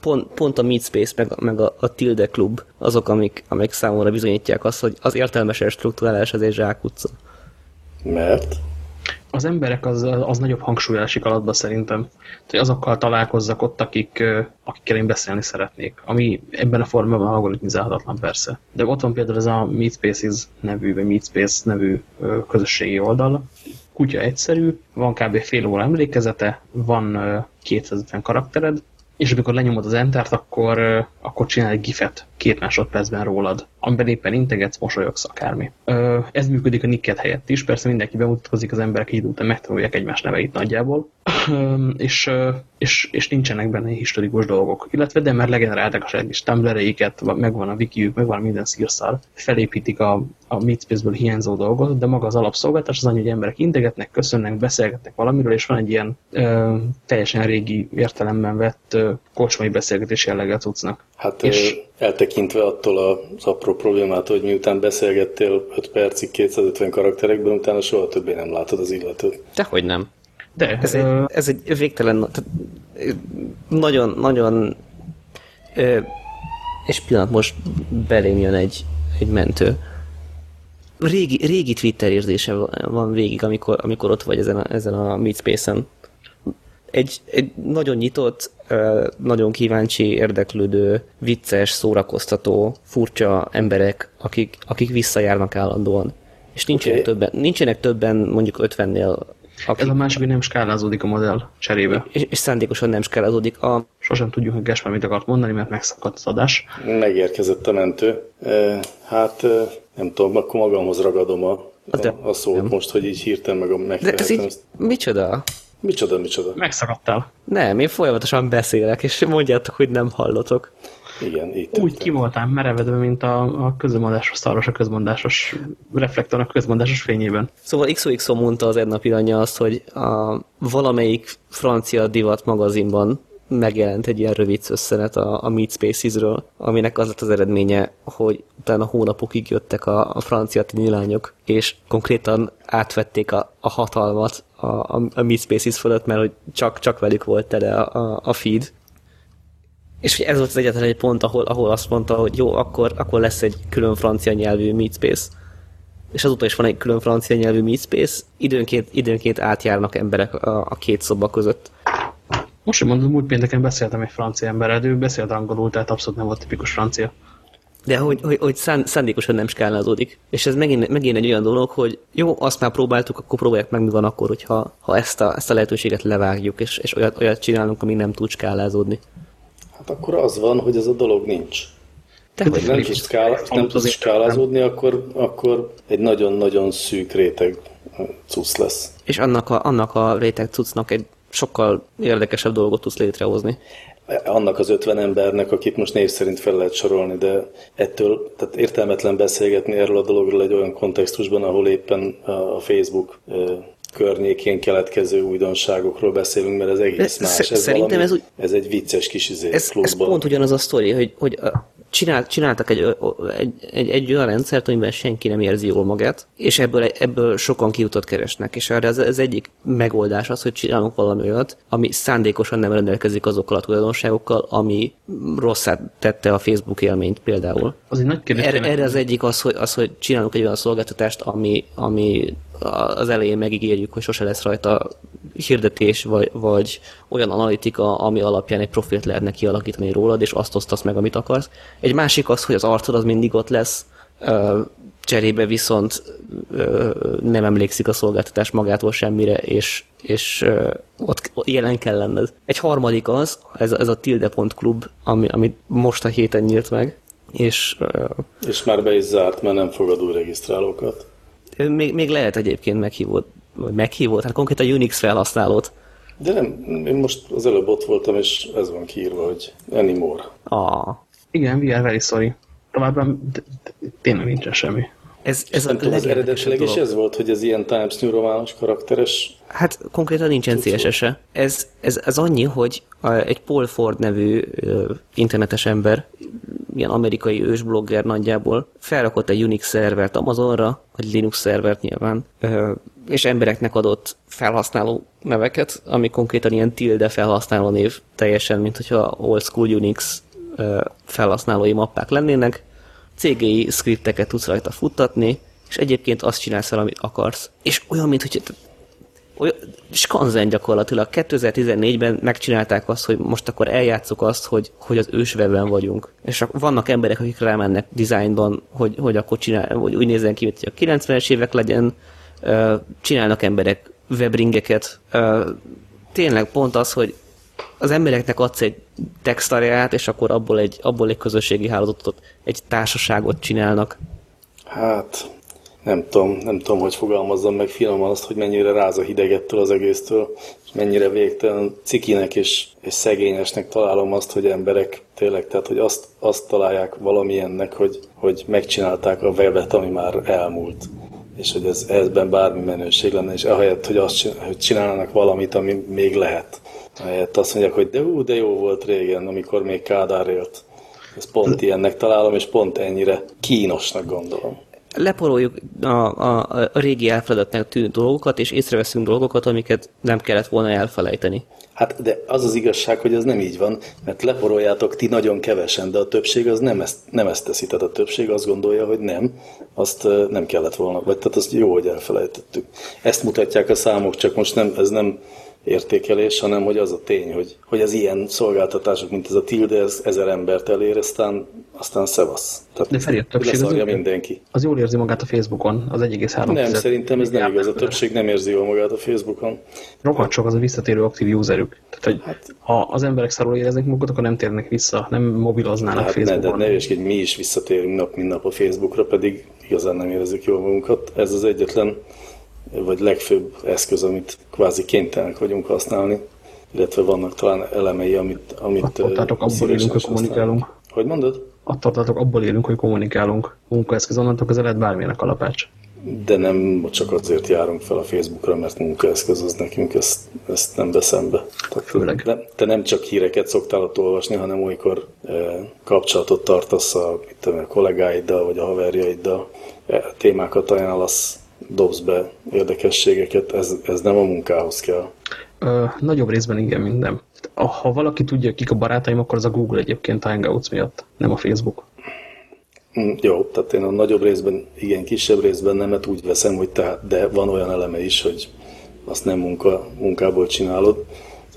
pont, pont a Meatspace meg, meg a, a Tilde Club azok, amik, amik számomra bizonyítják azt, hogy az értelmesen struktúrálás az egy zsákutca. Mert? Az emberek az, az nagyobb hangsúly esik alatba szerintem. Hogy azokkal találkozzak ott, akik, akikkel én beszélni szeretnék. Ami ebben a formában algoritmizálhatatlan persze. De ott van például ez a Meatspaces nevű, vagy Meatspace nevű közösségi oldal, kutya egyszerű, van kb. fél óra emlékezete, van 250 karaktered, és amikor lenyomod az Entert, akkor, akkor csinál egy gifet két másodpercben rólad, amiben éppen integetsz, mosolyogsz, akármi. Ez működik a nicket helyett is, persze mindenki bemutatkozik, az emberek így után megtanulják egymás neveit nagyjából, és, és, és nincsenek benne historikus dolgok. Illetve de már legenerálták a saját kis Tumblr-eiket, megvan a wikiük, megvan minden szírszar, felépítik a, a Meetspace-ből hiányzó dolgot, de maga az alapszolgáltás az annyi, hogy emberek integetnek, köszönnek, beszélgetnek valamiről, és van egy ilyen ö, teljesen régi értelemben vett ö, kocsmai beszélgetés jelleggel cuccnak. Hát és eltekintve attól az apró problémától, hogy miután beszélgettél 5 percig 250 karakterekben, utána soha többé nem látod az illetőt. Dehogy nem. De, ez, egy, ez egy végtelen, nagyon, nagyon és pillanat, most belém jön egy, egy mentő. Régi, régi Twitter érzése van végig, amikor, amikor ott vagy ezen a, ezen a Meetspace-en egy, egy nagyon nyitott, nagyon kíváncsi, érdeklődő, vicces, szórakoztató, furcsa emberek, akik, akik visszajárnak állandóan. És nincsenek, okay. többen, nincsenek többen mondjuk 50-nél akik... Ez a másik, hogy nem skálázódik a modell cserébe. És, és szándékosan nem skálázódik. A... Sosem tudjuk, hogy Gáspár mit akart mondani, mert megszakadt az adás. Megérkezett a mentő. Hát nem tudom, akkor magamhoz ragadom a, a, a szót nem. most, hogy így hirtelen meg a De ez így, micsoda? Micsoda, micsoda? Megszakadtál. Nem, én folyamatosan beszélek, és mondjátok, hogy nem hallotok. Igen, itt. Úgy ki voltál merevedve, mint a, a közmondásos szaros, a közmondásos reflektornak közmondásos fényében. Szóval XOXO mondta az egy anya azt, hogy a valamelyik francia divat magazinban megjelent egy ilyen rövid összenet a, a Meet Spaces-ről, aminek az lett az eredménye, hogy utána hónapokig jöttek a, a francia lányok, és konkrétan átvették a, a hatalmat a, a, a Meet Spaces fölött, mert hogy csak, csak velük volt tele a, a, feed. És hogy ez volt az egyetlen egy pont, ahol, ahol azt mondta, hogy jó, akkor, akkor lesz egy külön francia nyelvű Meet Space. És azóta is van egy külön francia nyelvű Meet Space, időnként, időnként átjárnak emberek a, a két szoba között. Most sem mondom, múlt pénteken beszéltem egy francia emberrel, ő beszélt angolul, tehát abszolút nem volt tipikus francia. De hogy, hogy, hogy szán, szándékosan nem skálázódik. És ez megint, megint egy olyan dolog, hogy jó, azt már próbáltuk, akkor próbálják meg, mi van akkor, hogyha ha ezt, a, ezt a lehetőséget levágjuk, és, és olyat, olyat csinálunk, ami nem tud skálázódni. Hát akkor az van, hogy ez a dolog nincs. Te hogy nem tudsz, skálá, nem tudsz skálázódni, akkor, akkor egy nagyon-nagyon szűk réteg cucc lesz. És annak a, annak a réteg cuccnak egy sokkal érdekesebb dolgot tudsz létrehozni. Annak az 50 embernek, akit most név szerint fel lehet sorolni, de ettől tehát értelmetlen beszélgetni erről a dologról egy olyan kontextusban, ahol éppen a Facebook környékén keletkező újdonságokról beszélünk, mert ez egész de más. Ez szerintem valami, ez, úgy, ez egy vicces kis izé, ez, ez pont ugyanaz a sztori, hogy, hogy csinált, csináltak egy, egy, egy, egy olyan rendszert, amiben senki nem érzi jól magát, és ebből, ebből sokan kiutat keresnek. És erre az, az egyik megoldás az, hogy csinálunk valami olyat, ami szándékosan nem rendelkezik azokkal a tulajdonságokkal, ami rosszát tette a Facebook élményt például. Az egy nagy kérdés. Erre, erre az egyik az, hogy, az, hogy csinálunk egy olyan szolgáltatást, ami, ami az elején megígérjük, hogy sose lesz rajta hirdetés, vagy, vagy olyan analitika, ami alapján egy profilt lehetne kialakítani rólad, és azt osztasz meg, amit akarsz. Egy másik az, hogy az arcod az mindig ott lesz, cserébe viszont nem emlékszik a szolgáltatás magától semmire, és, és ott jelen kell lenned. Egy harmadik az, ez, ez a tilde.club, ami, ami most a héten nyílt meg, és... És már be is zárt, mert nem fogad új regisztrálókat. Még, még lehet egyébként meghívót, vagy meghívót, hát konkrétan Unix felhasználót. De nem, én most az előbb ott voltam, és ez van kiírva, hogy anymore. Ah. Igen, we are very sorry. Továbbá tényleg nincsen semmi. Ez, ez a tudom, az eredetileg is ez volt, hogy ez ilyen Times New Romanos karakteres. Hát konkrétan nincsen CSS-e. Ez, ez, ez annyi, hogy egy Paul Ford nevű internetes ember, ilyen amerikai ősblogger nagyjából, felrakott egy Unix szervert Amazonra, vagy Linux szervert nyilván, és embereknek adott felhasználó neveket, ami konkrétan ilyen tilde felhasználó név, teljesen, mint hogyha old school Unix felhasználói mappák lennének, CGI skripteket tudsz rajta futtatni, és egyébként azt csinálsz vele, amit akarsz. És olyan, mint hogy olyan, skanzen gyakorlatilag. 2014-ben megcsinálták azt, hogy most akkor eljátszuk azt, hogy, hogy az őswebben vagyunk. És ak- vannak emberek, akik rámennek dizájnban, hogy, hogy akkor csinál, hogy úgy nézzen ki, hogy a 90-es évek legyen, csinálnak emberek webringeket. Tényleg pont az, hogy az embereknek adsz egy textareát, és akkor abból egy, abból egy közösségi hálózatot, egy társaságot csinálnak. Hát, nem tudom, nem tudom, hogy fogalmazzam meg finoman azt, hogy mennyire ráz a hidegettől az egésztől, és mennyire végtelen cikinek és, és szegényesnek találom azt, hogy emberek tényleg, tehát hogy azt, azt találják valamilyennek, hogy, hogy megcsinálták a webet, ami már elmúlt és hogy ez, ezben bármi menőség lenne, és ahelyett, hogy azt hogy csinálnának valamit, ami még lehet. Ahelyett azt mondják, hogy de ú, de jó volt régen, amikor még Kádár élt. Ez pont ilyennek találom, és pont ennyire kínosnak gondolom. Leporoljuk a, a, a régi elfeledetnek tűnő dolgokat, és észreveszünk dolgokat, amiket nem kellett volna elfelejteni. Hát de az az igazság, hogy ez nem így van, mert leporoljátok ti nagyon kevesen, de a többség az nem ezt, nem ezt teszi. Tehát a többség azt gondolja, hogy nem, azt nem kellett volna, vagy tehát azt jó, hogy elfelejtettük. Ezt mutatják a számok, csak most nem, ez nem értékelés, hanem hogy az a tény, hogy, hogy az ilyen szolgáltatások, mint ez a Tilde, ez ezer embert elér, aztán, aztán szevasz. Tehát De Feri, a többség az, mindenki. az jól érzi magát a Facebookon, az 1,3 Nem, szerintem ez nem igaz. A többség nem érzi jól magát a Facebookon. Rohadt sok az a visszatérő aktív userük. Tehát, hogy Hát- ha az emberek szarul éreznek magukat, akkor nem térnek vissza, nem mobiloznának Hát ne, de Facebookon. ne hülyeskedj, mi is visszatérünk nap, mint nap a Facebookra, pedig igazán nem érezzük jól magunkat. Ez az egyetlen, vagy legfőbb eszköz, amit kvázi kénytelenek vagyunk használni, illetve vannak talán elemei, amit, amit Attól tartok, abból élünk, hogy kommunikálunk. Hogy mondod? Attól tartok, abból élünk, hogy kommunikálunk. Munkaeszköz, onnantól kezdve lehet bármilyen a kalapács. De nem csak azért járunk fel a Facebookra, mert munkaeszköz az nekünk, ezt, ezt nem veszem be. Tehát Főleg. Nem, te nem csak híreket szoktál ott olvasni, hanem olykor e, kapcsolatot tartasz a, mit tudom, a kollégáiddal, vagy a haverjaiddal, e, témákat ajánlasz, dobsz be érdekességeket, ez, ez nem a munkához kell. Ö, nagyobb részben igen. Tehát, Ha valaki tudja, kik a barátaim, akkor az a Google egyébként a Hangouts miatt, nem a Facebook. Mm, Jó, tehát én a nagyobb részben, igen, kisebb részben nemet úgy veszem, hogy tehát, de van olyan eleme is, hogy azt nem munka, munkából csinálod.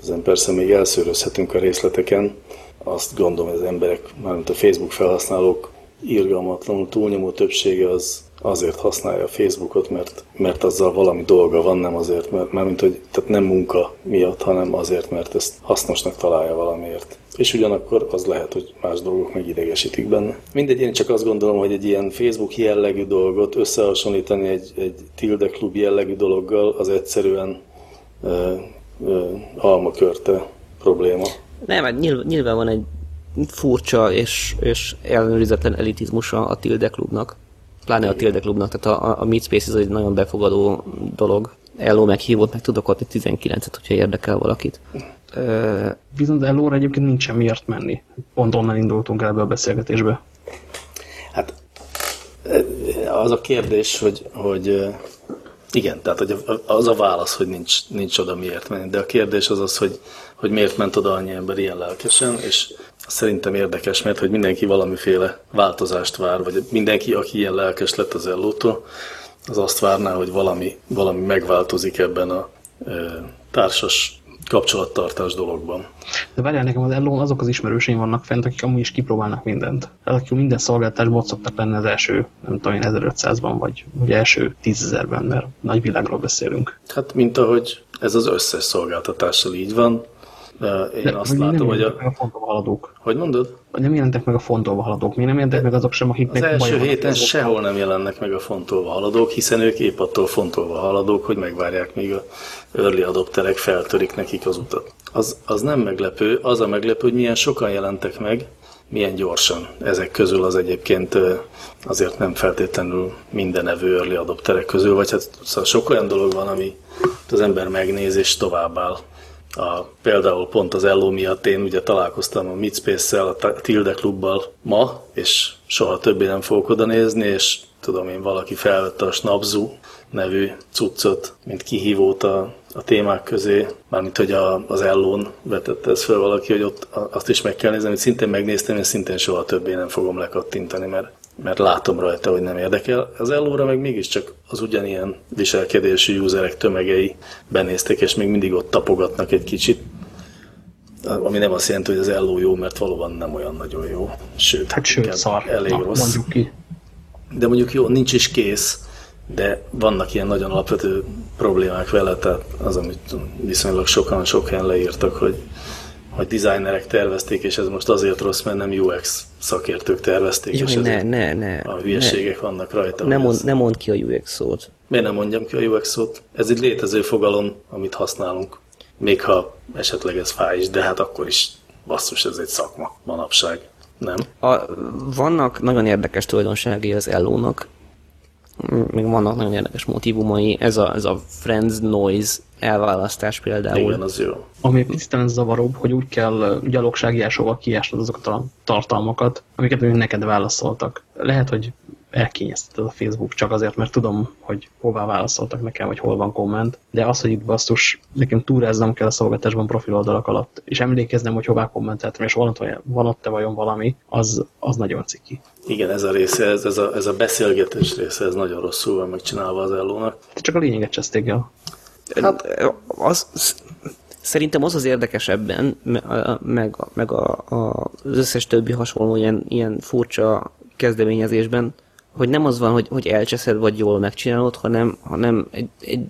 Ezen persze még elszőrözhetünk a részleteken. Azt gondolom, hogy az emberek, mármint a Facebook felhasználók irgalmatlanul túlnyomó többsége az azért használja a Facebookot, mert, mert azzal valami dolga van, nem azért, mert mármint, hogy tehát nem munka miatt, hanem azért, mert ezt hasznosnak találja valamiért. És ugyanakkor az lehet, hogy más dolgok meg idegesítik benne. Mindegy, én csak azt gondolom, hogy egy ilyen Facebook jellegű dolgot összehasonlítani egy, egy Tilde klub jellegű dologgal, az egyszerűen ö, ö, almakörte probléma. Nem, hát nyilván, nyilván van egy furcsa és, és ellenőrizetlen elitizmusa a Tilde klubnak. Pláne a Tilde klubnak, tehát a, a Meet Space ez egy nagyon befogadó dolog. Elló meghívott, meg tudok adni 19-et, hogyha érdekel valakit. Ö, Viszont Ellóra egyébként nincsen miért menni. Pont onnan indultunk el ebbe a beszélgetésbe. Hát az a kérdés, hogy, hogy igen, tehát hogy az a válasz, hogy nincs, nincs oda miért menni, de a kérdés az az, hogy, hogy miért ment oda annyi ember ilyen lelkesen, és szerintem érdekes, mert hogy mindenki valamiféle változást vár, vagy mindenki, aki ilyen lelkes lett az ellótól, az azt várná, hogy valami, valami megváltozik ebben a ö, társas kapcsolattartás dologban. De várjál nekem az Ellón azok az ismerőseim vannak fent, akik amúgy is kipróbálnak mindent. Akik minden szolgáltatásban ott szoktak lenni az első, nem tudom én, 1500-ban, vagy, vagy első 10.000-ben, mert nagy világról beszélünk. Hát, mint ahogy ez az összes szolgáltatással így van, Én De, azt látom, hogy a... a fontolva haladók. Hogy mondod? Nem jelentek meg a fontolva haladók. Mi nem jelentek meg azok sem, akiknek Az első héten sehol nem jelennek meg a fontolva haladók, hiszen ők épp attól fontolva haladók, hogy megvárják, míg a early adopterek feltörik nekik az utat. Az, az nem meglepő, az a meglepő, hogy milyen sokan jelentek meg, milyen gyorsan. Ezek közül az egyébként azért nem feltétlenül minden evő early adopterek közül, vagy hát szóval sok olyan dolog van, ami az ember megnéz és továbbáll. A, például pont az Ello miatt én ugye találkoztam a Midspace-szel, a Tilde klubbal ma, és soha többé nem fogok oda nézni, és tudom én, valaki felvette a Snapzu nevű cuccot, mint kihívót a, a témák közé, mármint hogy a, az Ellón vetette ezt fel valaki, hogy ott azt is meg kell nézni, amit szintén megnéztem, és szintén soha többé nem fogom lekattintani, mert, mert látom rajta, hogy nem érdekel. Az Ellóra meg mégiscsak az ugyanilyen viselkedésű userek tömegei benéztek, és még mindig ott tapogatnak egy kicsit, ami nem azt jelenti, hogy az Elló jó, mert valóban nem olyan nagyon jó. Sőt, hát sőt szar. elég Na, rossz. Mondjuk ki. De mondjuk jó, nincs is kész, de vannak ilyen nagyon alapvető problémák vele, tehát az, amit viszonylag sokan sok helyen leírtak, hogy, hogy designerek tervezték, és ez most azért rossz, mert nem UX szakértők tervezték, Jó, és ne, ne, ne, a hülyeségek ne, vannak rajta. Ne, mond, ne mond ki a UX szót. Miért nem mondjam ki a UX szót? Ez egy létező fogalom, amit használunk. Még ha esetleg ez fáj is, de hát akkor is basszus, ez egy szakma manapság. Nem? A, vannak nagyon érdekes tulajdonságai az Ellónak, még vannak nagyon érdekes motivumai, ez a, ez a Friends Noise elválasztás például. Igen, az jó. Ami tisztán zavaróbb, hogy úgy kell gyalogságjásokkal kiásnod azokat a tartalmakat, amiket még neked válaszoltak. Lehet, hogy elkényezteted a Facebook csak azért, mert tudom, hogy hová válaszoltak nekem, vagy hol van komment, de az, hogy itt basszus, nekem túráznom kell a szolgáltásban oldalak alatt, és emlékeznem, hogy hová kommenteltem, és van ott, van ott -e vajon valami, az, az nagyon ciki. Igen, ez a része, ez, ez, a, ez a beszélgetés része, ez nagyon rosszul van megcsinálva az ellónak. Csak a lényeget cseszték el. Hát, az, szerintem az az érdekesebben, meg, meg a, a, az összes többi hasonló ilyen, ilyen furcsa kezdeményezésben, hogy nem az van, hogy, hogy elcseszed, vagy jól megcsinálod, hanem, hanem egy, egy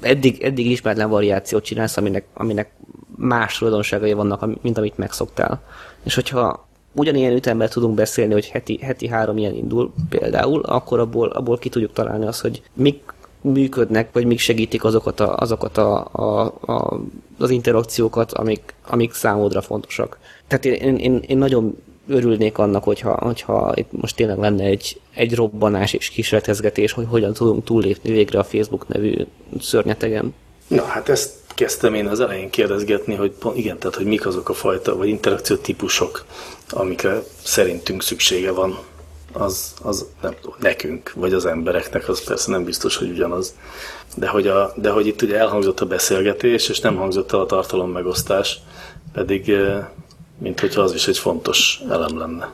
eddig, eddig ismeretlen variációt csinálsz, aminek, aminek más tulajdonságai vannak, mint amit megszoktál. És hogyha ugyanilyen ütemben tudunk beszélni, hogy heti, heti három ilyen indul például, akkor abból, abból ki tudjuk találni azt, hogy mik működnek, vagy mik segítik azokat, a, azokat a, a, a, az interakciókat, amik, amik számodra fontosak. Tehát én, én, én nagyon örülnék annak, hogyha, hogyha itt most tényleg lenne egy, egy robbanás és kísérletezgetés, hogy hogyan tudunk túllépni végre a Facebook nevű szörnyetegen. Na, hát ezt kezdtem én az elején kérdezgetni, hogy igen, tehát hogy mik azok a fajta, vagy interakció típusok, amikre szerintünk szüksége van az, az nem tudom, nekünk, vagy az embereknek, az persze nem biztos, hogy ugyanaz. De hogy, a, de hogy itt ugye elhangzott a beszélgetés, és nem hangzott el a tartalom megosztás, pedig eh, mint hogyha az is egy fontos elem lenne.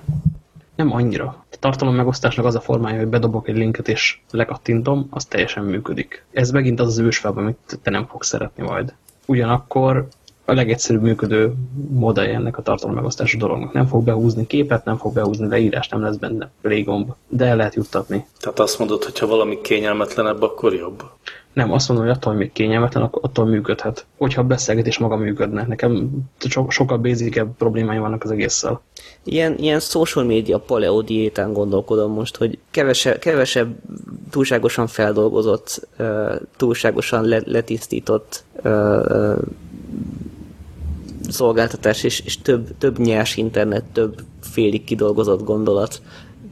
Nem annyira. A tartalom megosztásnak az a formája, hogy bedobok egy linket és lekattintom, az teljesen működik. Ez megint az az ősfeb, amit te nem fogsz szeretni majd. Ugyanakkor a legegyszerűbb működő modellje ennek a tartalom megosztása dolognak. Nem fog behúzni képet, nem fog behúzni leírás, nem lesz benne plégomb, de el lehet juttatni. Tehát azt mondod, hogy ha valami kényelmetlenebb, akkor jobb? Nem, azt mondom, hogy attól, még kényelmetlen, attól működhet. Hogyha a beszélgetés maga működne. Nekem so sokkal basicebb problémáim vannak az egésszel. Ilyen, ilyen social media paleo diétán gondolkodom most, hogy kevesebb, kevesebb túlságosan feldolgozott, túlságosan letisztított szolgáltatás, és, és több, több nyers internet, több félig kidolgozott gondolat,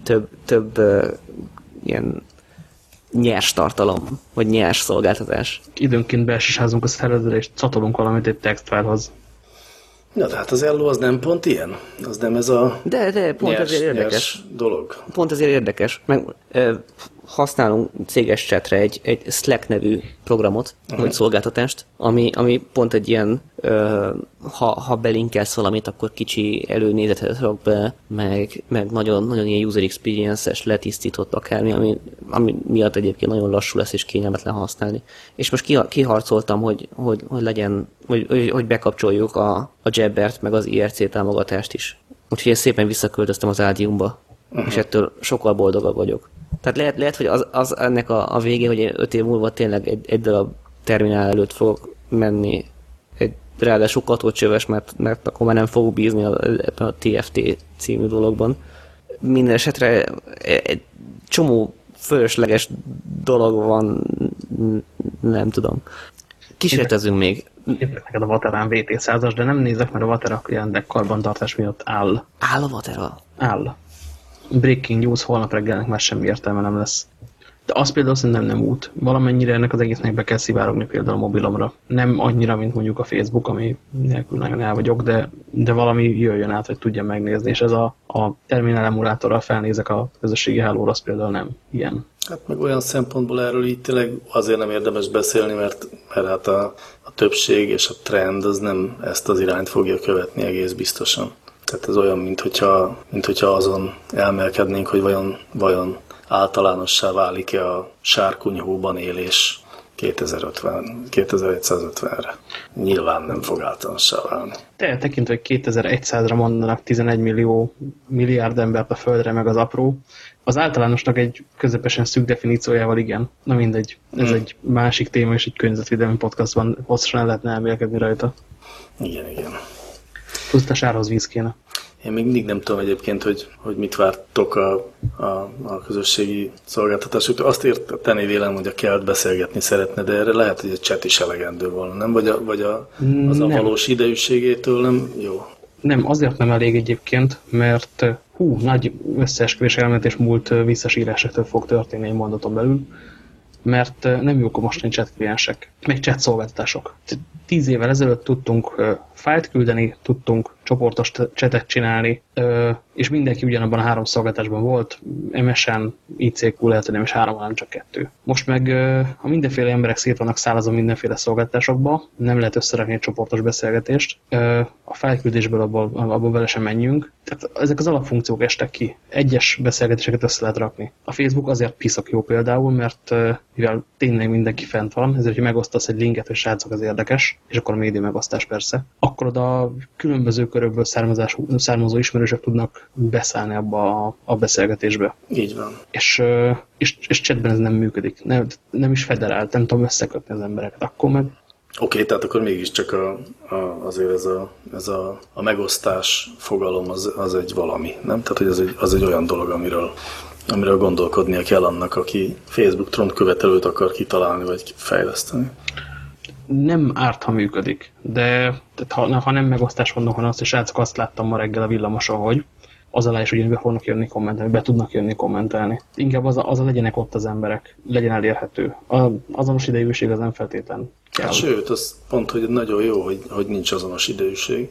több, több ilyen nyers tartalom, vagy nyers szolgáltatás. Időnként beesisházunk a szervezetre, és csatolunk valamit egy textfájlhoz. Ja, de hát az Ello az nem pont ilyen? Az nem ez a De, de pont nyers, ezért érdekes. dolog. Pont ezért érdekes. Meg, használunk céges chatre egy, egy Slack nevű programot, uh-huh. vagy szolgáltatást, ami, ami pont egy ilyen, ö, ha, ha belinkelsz valamit, akkor kicsi előnézetet rak be, meg, meg nagyon, nagyon ilyen user experience-es, letisztított akármi, ami, ami miatt egyébként nagyon lassú lesz és kényelmetlen használni. És most ki, kiharcoltam, hogy, hogy, hogy legyen, hogy, hogy bekapcsoljuk a, a Jabbert, meg az IRC támogatást is. Úgyhogy én szépen visszaköltöztem az ádiumba, uh-huh. és ettől sokkal boldogabb vagyok. Tehát lehet, lehet hogy az, az ennek a, a végén, hogy én öt év múlva tényleg egy, egy darab terminál előtt fogok menni egy ráadásul katócsöves, mert, mert akkor már nem fogok bízni a, ebben a TFT című dologban. Minden esetre egy csomó fölösleges dolog van, nem tudom. Kísérletezünk még. Képzek neked a Vaterán VT 100 de nem nézek, mert a Vatera jelenleg karbantartás miatt áll. Áll a Vatera? Áll. Breaking news, holnap reggelnek már semmi értelme nem lesz. De az például szerintem nem út. Valamennyire ennek az egésznek be kell szivárogni például a mobilomra. Nem annyira, mint mondjuk a Facebook, ami nélkül nagyon el vagyok, de, de valami jöjjön át, hogy tudja megnézni. És ez a, a terminál emulátorral felnézek a közösségi hálóra, az például nem ilyen. Hát meg olyan szempontból erről így tényleg azért nem érdemes beszélni, mert, mert hát a, a többség és a trend az nem ezt az irányt fogja követni egész biztosan. Tehát ez olyan, mint hogyha, mint hogyha azon elmelkednénk, hogy vajon, vajon általánossá válik-e a sárkunyhóban élés 2050, 2150-re. Nyilván nem fog általánossá válni. Te tekintve, hogy 2100-ra mondanak 11 millió milliárd embert a Földre, meg az apró, az általánosnak egy közepesen szűk definíciójával igen. Na mindegy, ez hmm. egy másik téma, és egy környezetvédelmi podcastban hosszasan lehetne elmélkedni rajta. Igen, igen. Pusztasához víz kéne. Én még mindig nem tudom egyébként, hogy, hogy mit vártok a, a, a közösségi szolgáltatásoktól. Azt érteni vélem, hogy a kelt beszélgetni szeretne, de erre lehet, hogy a chat is elegendő volna, nem? Vagy, a, vagy a, az a nem. valós idejűségétől nem jó? Nem, azért nem elég egyébként, mert hú, nagy összeesküvés elmentés múlt visszasírásoktól fog történni egy mondaton belül, mert nem jók a mostani chat kliensek, meg chat szolgáltatások. Tíz évvel ezelőtt tudtunk fájlt küldeni, tudtunk csoportos csetet csinálni, és mindenki ugyanabban a három szolgáltatásban volt, MSN, ICQ, lehet, hogy nem is három, hanem csak kettő. Most meg a mindenféle emberek szét vannak szállazva mindenféle szolgáltatásokba, nem lehet összerakni egy csoportos beszélgetést, a fájlküldésből abból, abból bele sem menjünk. Tehát ezek az alapfunkciók estek ki. Egyes beszélgetéseket össze lehet rakni. A Facebook azért piszak jó például, mert mivel tényleg mindenki fent van, ezért, hogy megosztasz egy linket, hogy srácok, az érdekes, és akkor a média megosztás persze, akkor oda különböző körökből származás, származó ismerősök tudnak beszállni abba a, a beszélgetésbe. Így van. És, és, és chatben ez nem működik. Nem, nem is federált, nem tudom összekötni az embereket. Akkor meg Oké, okay, tehát akkor mégiscsak a, a, azért ez, a, ez a, a megosztás fogalom az, az egy valami, nem? Tehát, hogy az egy, az egy olyan dolog, amiről, amiről gondolkodnia kell annak, aki Facebook Tron követelőt akar kitalálni vagy fejleszteni nem árt, ha működik, de tehát ha, ha nem megosztás mondom, hanem azt, és srácok, azt láttam ma reggel a villamoson, hogy az alá is ugyanúgy be fognak jönni kommentelni, be tudnak jönni kommentelni. Inkább az a, az a legyenek ott az emberek, legyen elérhető. A, azonos idejűség az nem feltétlen kell. Hát, sőt, az pont, hogy nagyon jó, hogy, hogy nincs azonos idejűség.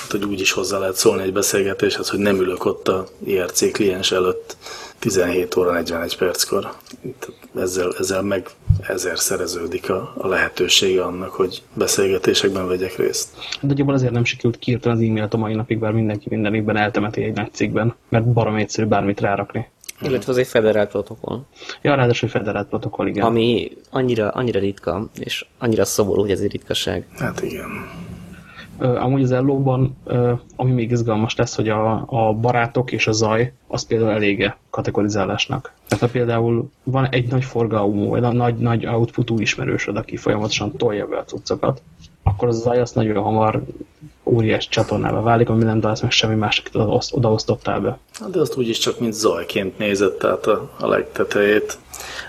Hát, hogy úgy is hozzá lehet szólni egy beszélgetéshez, hogy nem ülök ott a IRC kliens előtt 17 óra 41 perckor. Ezzel, ezzel meg ezer szereződik a, a lehetősége annak, hogy beszélgetésekben vegyek részt. De nagyjából azért nem sikerült kiírtani az e-mailt a mai napig, bár mindenki minden évben eltemeti egy nagy cikkben, mert barom egyszerű bármit rárakni. Illetve az egy federált protokoll. Ja, ráadásul federált protokoll, igen. Ami annyira, annyira ritka, és annyira szomorú, hogy ez egy ritkaság. Hát igen. Amúgy az ellóban, ami még izgalmas lesz, hogy a, a barátok és a zaj, az például elége kategorizálásnak. Tehát ha például van egy nagy forgalmú, vagy nagy, nagy outputú ismerősöd, aki folyamatosan tolja be a cuccokat, akkor az zaj az nagyon hamar óriás csatornába válik, ami nem találsz meg semmi másikat odaosztottál be. De azt úgyis csak mint zajként nézett, tehát a, a legtetejét.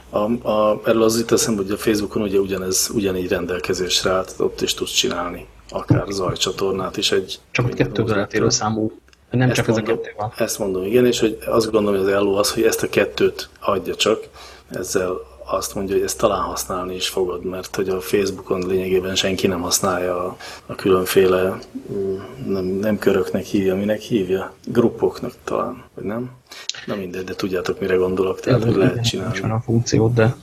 A, a, erről az itt eszembe, hogy a Facebookon ugye ugyanez, ugyanígy rendelkezésre állt, ott is tudsz csinálni akár zajcsatornát is egy... Csak egy kettőből eltérő számú. Nem ezt csak ez a kettő van. Ezt mondom, igen, és hogy azt gondolom, hogy az elló az, hogy ezt a kettőt adja csak, ezzel azt mondja, hogy ezt talán használni is fogod, mert hogy a Facebookon lényegében senki nem használja a, a különféle, mm, nem, nem köröknek hívja, minek hívja, gruppoknak talán, vagy nem? Na mindegy, de tudjátok, mire gondolok, tehát hogy lehet csinálni. Nincs a funkciót, de,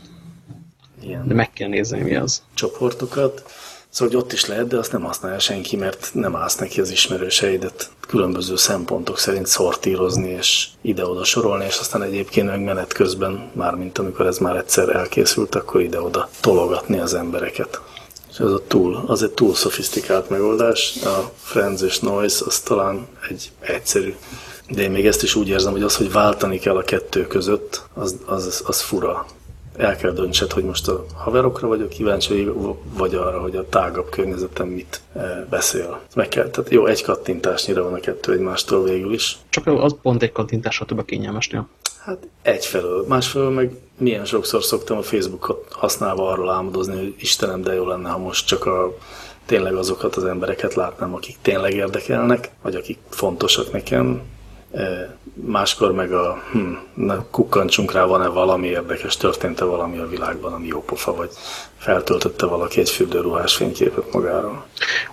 Igen. de meg kell nézni, mi az. Csoportokat, Szóval, hogy ott is lehet, de azt nem használja senki, mert nem állsz neki az ismerőseidet különböző szempontok szerint szortírozni és ide-oda sorolni, és aztán egyébként meg menet közben, mármint amikor ez már egyszer elkészült, akkor ide-oda tologatni az embereket. És ez a túl, az egy túl szofisztikált megoldás. A Friends és Noise az talán egy egyszerű de én még ezt is úgy érzem, hogy az, hogy váltani kell a kettő között, az, az, az fura el kell döntsed, hogy most a haverokra vagyok kíváncsi, vagy arra, hogy a tágabb környezetem mit eh, beszél. Meg kell, tehát jó, egy kattintásnyira van a kettő egymástól végül is. Csak az pont egy kattintásra több a kényelmesnél. Hát egyfelől. Másfelől meg milyen sokszor szoktam a Facebookot használva arról álmodozni, hogy Istenem, de jó lenne, ha most csak a tényleg azokat az embereket látnám, akik tényleg érdekelnek, vagy akik fontosak nekem, máskor meg a hm, na, kukkancsunk rá, van-e valami érdekes, történt-e valami a világban, ami jó pofa, vagy feltöltötte valaki egy fürdőruhás fényképet magáról.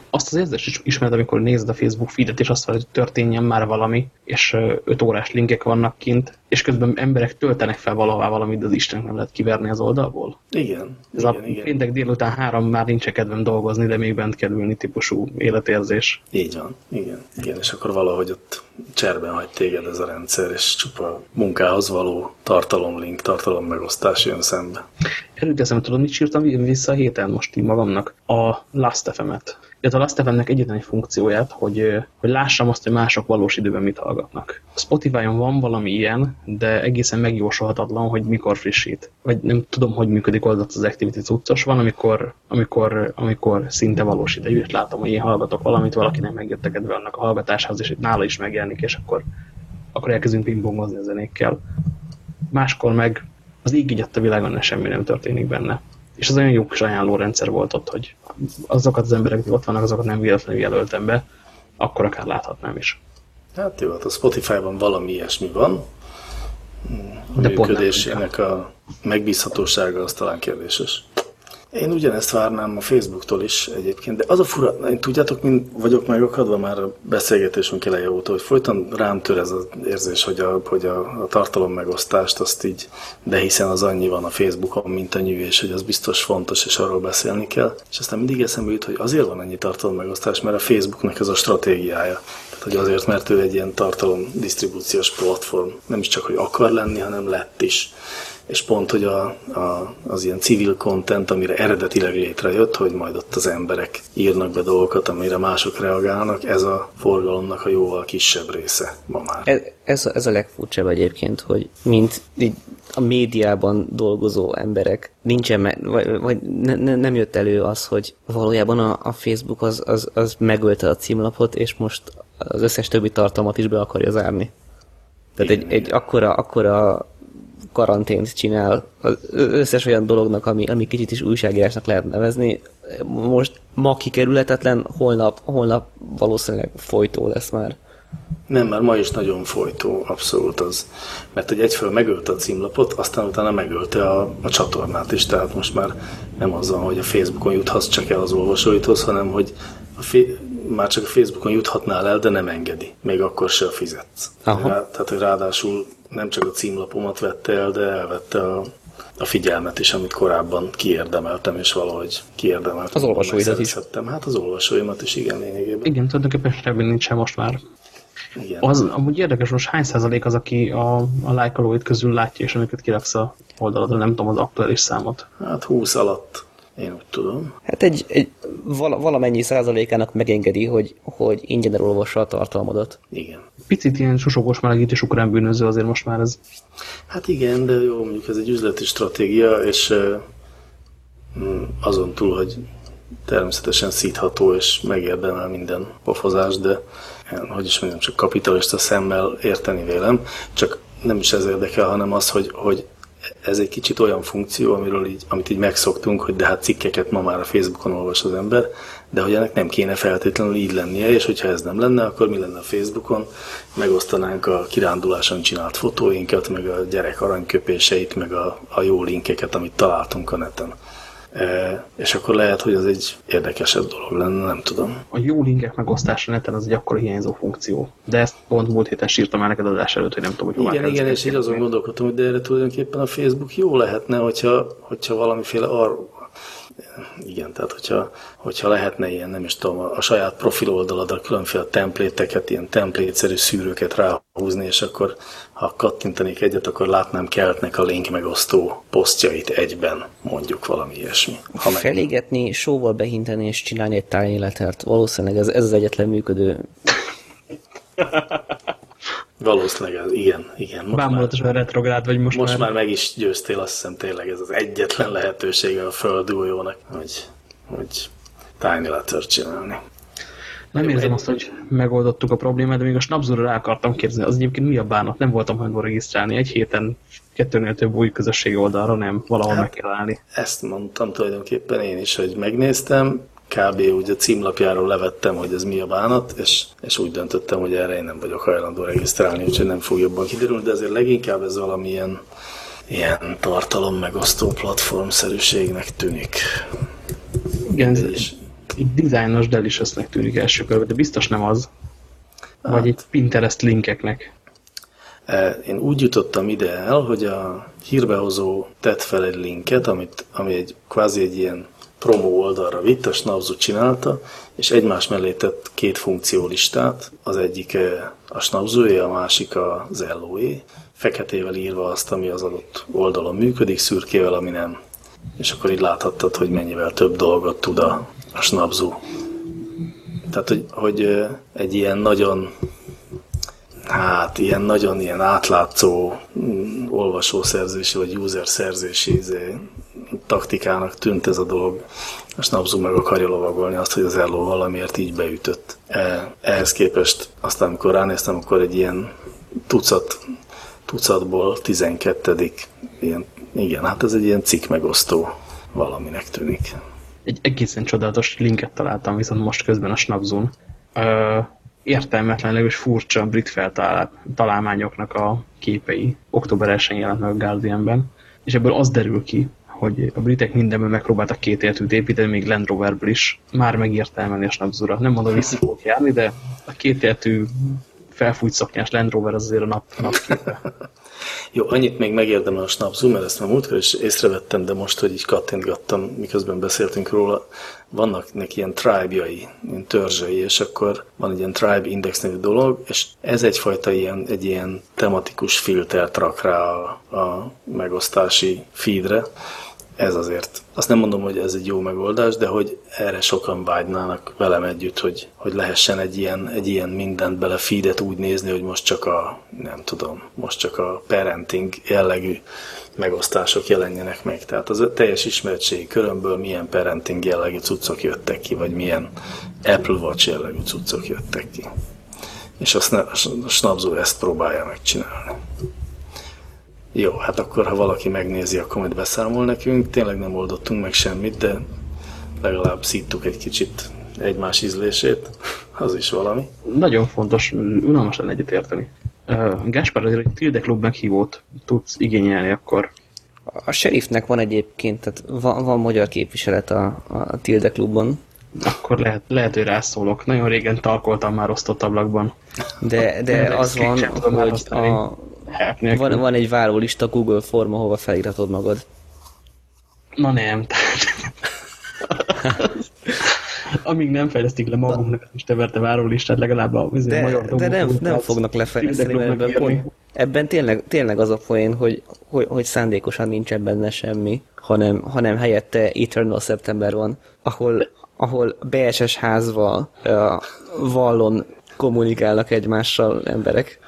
Azt az érzést is ismered, amikor nézed a Facebook feedet, és azt várod, hogy történjen már valami, és öt órás linkek vannak kint, és közben emberek töltenek fel valahová valamit, de az Isten nem lehet kiverni az oldalból. Igen. Ez igen, a igen. péntek délután három már nincs kedvem dolgozni, de még bent kell ülni típusú életérzés. Így van, igen. igen. És akkor valahogy ott cserben hagy téged ez a rendszer, és csupa munkához való tartalomlink, tartalommegosztás jön szembe. Előtt eszembe tudod, mit sírtam vissza a héten most így magamnak? A Last.fm-et. Illetve a Last.fm-nek egyetlen egy funkcióját, hogy, hogy lássam azt, hogy mások valós időben mit hallgatnak. A Spotify-on van valami ilyen, de egészen megjósolhatatlan, hogy mikor frissít. Vagy nem tudom, hogy működik oldalt az Activity cuccos. Van, amikor, amikor, amikor szinte valós idejű, és látom, hogy én hallgatok valamit, valaki nem megjött a kedve annak a hallgatásához, és nála is megjelenik, és akkor, akkor elkezdünk pingpongozni a zenékkel. Máskor meg az így a világon ne semmi nem történik benne. És az olyan jó kis ajánlórendszer volt ott, hogy azokat az emberek, akik ott vannak, azokat nem véletlenül jelöltem be, akkor akár láthatnám is. Hát jó, hát a Spotify-ban valami ilyesmi van. A De működésének a megbízhatósága az talán kérdéses. Én ugyanezt várnám a Facebooktól is egyébként, de az a fura, én tudjátok, mint vagyok megakadva már a beszélgetésünk eleje óta, hogy folyton rám tör ez az érzés, hogy a, hogy a, a tartalom megosztást azt így, de hiszen az annyi van a Facebookon, mint a nyű, és hogy az biztos fontos, és arról beszélni kell. És aztán mindig eszembe jut, hogy azért van ennyi tartalom megosztás, mert a Facebooknak ez a stratégiája. Tehát, hogy azért, mert ő egy ilyen tartalom disztribúciós platform. Nem is csak, hogy akar lenni, hanem lett is és pont, hogy a, a, az ilyen civil content, amire eredetileg létrejött, hogy majd ott az emberek írnak be dolgokat, amire mások reagálnak, ez a forgalomnak a jóval kisebb része ma már. Ez, ez, a, ez a legfurcsább egyébként, hogy mint így a médiában dolgozó emberek nincsen, vagy, vagy ne, ne, nem jött elő az, hogy valójában a, a Facebook az, az, az megölte a címlapot, és most az összes többi tartalmat is be akarja zárni. Tehát Igen, egy, egy akkora, akkora karantént csinál az összes olyan dolognak, ami, ami kicsit is újságírásnak lehet nevezni. Most ma kikerületetlen, holnap, holnap valószínűleg folytó lesz már. Nem, mert ma is nagyon folytó, abszolút az. Mert hogy egyfelől megölte a címlapot, aztán utána megölte a, a csatornát is, tehát most már nem az van, hogy a Facebookon juthatsz csak el az olvasóithoz, hanem hogy a fi- már csak a Facebookon juthatnál el, de nem engedi. Még akkor se fizetsz. Aha. Rá, tehát, hogy ráadásul nem csak a címlapomat vette el, de elvette a, a figyelmet is, amit korábban kiérdemeltem, és valahogy kiérdemeltem. Az olvasóidat is. Hát az olvasóimat is, igen, lényegében. Igen, tulajdonképpen semmi nincs most már. Igen. Az, amúgy érdekes, most hány százalék az, aki a, a lájkolóit közül látja, és amiket kiraksz a oldaladra, nem tudom az aktuális számot. Hát 20 alatt. Én úgy tudom. Hát egy, egy vala, valamennyi százalékának megengedi, hogy, hogy ingyen olvassa a tartalmadat. Igen. Picit ilyen susogós melegítés ukrán bűnöző azért most már ez. Hát igen, de jó, mondjuk ez egy üzleti stratégia, és uh, azon túl, hogy természetesen szítható és megérdemel minden pofozás, de hogy is mondjam, csak kapitalista szemmel érteni vélem, csak nem is ez érdekel, hanem az, hogy, hogy ez egy kicsit olyan funkció, amiről így, amit így megszoktunk, hogy de hát cikkeket ma már a Facebookon olvas az ember, de hogy ennek nem kéne feltétlenül így lennie, és hogyha ez nem lenne, akkor mi lenne a Facebookon? Megosztanánk a kiránduláson csinált fotóinkat, meg a gyerek aranyköpéseit, meg a, a jó linkeket, amit találtunk a neten. És akkor lehet, hogy az egy érdekesebb dolog lenne, nem tudom. A jó linkek megosztása neten az egy akkor hiányzó funkció. De ezt pont múlt héten sírtam már neked adás előtt, hogy nem tudom, hogy hová Igen, igen, és így azon gondolkodtam, hogy de erre tulajdonképpen a Facebook jó lehetne, hogyha, hogyha valamiféle ar igen, tehát hogyha, hogyha lehetne ilyen, nem is tudom, a saját profil oldaladra különféle templéteket, ilyen templétszerű szűrőket ráhúzni, és akkor ha kattintanék egyet, akkor látnám keltnek a link megosztó posztjait egyben, mondjuk valami ilyesmi. Ha meg... Felégetni, sóval behinteni és csinálni egy tájéletert, valószínűleg ez, ez az egyetlen működő Valószínűleg, igen, igen. Most Bámulatosan retrográd vagy most, most már. már meg is győztél, azt hiszem tényleg ez az egyetlen lehetősége a földújónak, hogy, hogy Tiny Letter csinálni. Nem érzem azt, hogy megoldottuk a problémát, de még a snapzóra rá akartam kérdezni, az egyébként mi a bánat? Nem voltam hajlandó regisztrálni. Egy héten kettőnél több új közösségi oldalra nem, valahol hát, meg kell állni. Ezt mondtam tulajdonképpen én is, hogy megnéztem, kb. úgy a címlapjáról levettem, hogy ez mi a bánat, és, és úgy döntöttem, hogy erre én nem vagyok hajlandó regisztrálni, úgyhogy nem fog jobban kiderülni, de azért leginkább ez valamilyen ilyen tartalom megosztó platformszerűségnek tűnik. Igen, ez is. Dizájnos deliciousnek tűnik első körben, de biztos nem az. Hát. Vagy itt Pinterest linkeknek. E, én úgy jutottam ide el, hogy a hírbehozó tett fel egy linket, amit, ami egy kvázi egy ilyen promo oldalra vitt, a Snapzu csinálta, és egymás mellé tett két funkciólistát, az egyik eh, a snapzu a másik az LOE, feketével írva azt, ami az adott oldalon működik, szürkével, ami nem. És akkor így láthattad, hogy mennyivel több dolgot tud a, a Snapzu. Tehát, hogy, hogy eh, egy ilyen nagyon hát ilyen nagyon ilyen átlátszó mm, olvasószerzési vagy user szerzési izé, taktikának tűnt ez a dolog. A Snapzu meg akarja lovagolni azt, hogy az Elló valamiért így beütött. E, ehhez képest aztán, amikor ránéztem, akkor egy ilyen tucat, tucatból 12. Ilyen, igen, hát ez egy ilyen cikk megosztó valaminek tűnik. Egy egészen csodálatos linket találtam viszont most közben a Snapzun. Értelmetlenül és furcsa brit feltalálmányoknak a képei. Október 1 jelent meg a Guardianben, és ebből az derül ki, hogy a britek mindenben megpróbáltak két életűt építeni, még Land Roverből is. Már megírta emelni a snapzura. Nem mondom, vissza fogok járni, de a két életű felfújt szoknyás Land Rover az azért a nap, napképe. Jó, annyit még megérdemel a snapzu, mert ezt már múltkor is észrevettem, de most, hogy így kattintgattam, miközben beszéltünk róla, vannak neki ilyen tribe-jai, ilyen törzsei, és akkor van egy ilyen tribe index nevű dolog, és ez egyfajta ilyen, egy ilyen tematikus filtert rak rá a, a megosztási feedre, ez azért, azt nem mondom, hogy ez egy jó megoldás, de hogy erre sokan vágynának velem együtt, hogy, hogy lehessen egy ilyen, egy ilyen mindent bele feedet úgy nézni, hogy most csak a, nem tudom, most csak a parenting jellegű megosztások jelenjenek meg. Tehát az teljes ismertségi körömből milyen parenting jellegű cuccok jöttek ki, vagy milyen Apple Watch jellegű cuccok jöttek ki. És azt a Snapzo ezt próbálja megcsinálni. Jó, hát akkor ha valaki megnézi, akkor majd beszámol nekünk. Tényleg nem oldottunk meg semmit, de legalább szíttuk egy kicsit egymás ízlését. Az is valami. Nagyon fontos, unalmas lenne egyet érteni. Uh, Gáspár, azért egy Tilde Klub meghívót tudsz igényelni, akkor... A sheriffnek van egyébként, tehát van, van magyar képviselet a, a Tilde Klubban. Akkor lehet, lehet, hogy rászólok. Nagyon régen talkoltam már osztott ablakban. De, de az van, hogy a, van, van egy várólista Google form, ahova feliratod magad. Na nem, tehát... Amíg nem fejlesztik le magunknak te verte várólistát, legalább a, de, magyar de nem, nem fognak lefejleszteni, mert ebben, pont, ebben tényleg, tényleg az a poén, hogy, hogy, hogy szándékosan nincs benne semmi, hanem, hanem helyette Eternal September van, ahol, ahol BSS házval, uh, vallon kommunikálnak egymással emberek.